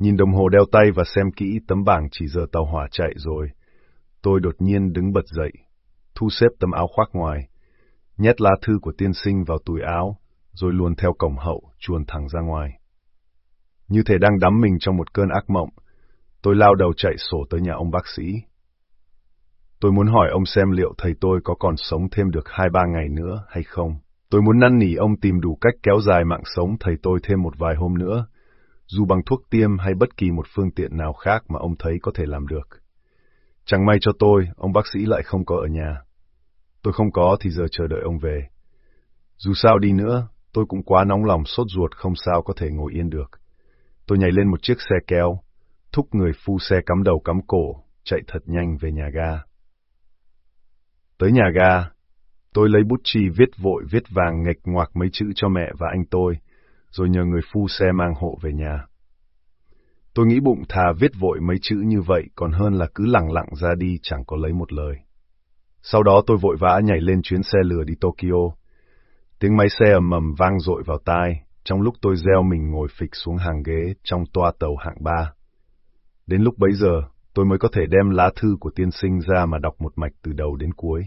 Nhìn đồng hồ đeo tay và xem kỹ tấm bảng chỉ giờ tàu hỏa chạy rồi. Tôi đột nhiên đứng bật dậy, thu xếp tấm áo khoác ngoài, nhét lá thư của tiên sinh vào túi áo, rồi luồn theo cổng hậu, chuồn thẳng ra ngoài. Như thể đang đắm mình trong một cơn ác mộng, tôi lao đầu chạy sổ tới nhà ông bác sĩ. Tôi muốn hỏi ông xem liệu thầy tôi có còn sống thêm được hai ba ngày nữa hay không. Tôi muốn năn nỉ ông tìm đủ cách kéo dài mạng sống thầy tôi thêm một vài hôm nữa, dù bằng thuốc tiêm hay bất kỳ một phương tiện nào khác mà ông thấy có thể làm được. Chẳng may cho tôi, ông bác sĩ lại không có ở nhà. Tôi không có thì giờ chờ đợi ông về. Dù sao đi nữa, tôi cũng quá nóng lòng sốt ruột không sao có thể ngồi yên được. Tôi nhảy lên một chiếc xe kéo, thúc người phu xe cắm đầu cắm cổ, chạy thật nhanh về nhà ga. Tới nhà ga, tôi lấy bút chì viết vội viết vàng nghịch ngoạc mấy chữ cho mẹ và anh tôi, rồi nhờ người phu xe mang hộ về nhà. Tôi nghĩ bụng thà viết vội mấy chữ như vậy còn hơn là cứ lặng lặng ra đi chẳng có lấy một lời. Sau đó tôi vội vã nhảy lên chuyến xe lửa đi Tokyo. Tiếng máy xe ầm ầm vang dội vào tai, trong lúc tôi gieo mình ngồi phịch xuống hàng ghế trong toa tàu hạng ba. Đến lúc bấy giờ, tôi mới có thể đem lá thư của tiên sinh ra mà đọc một mạch từ đầu đến cuối.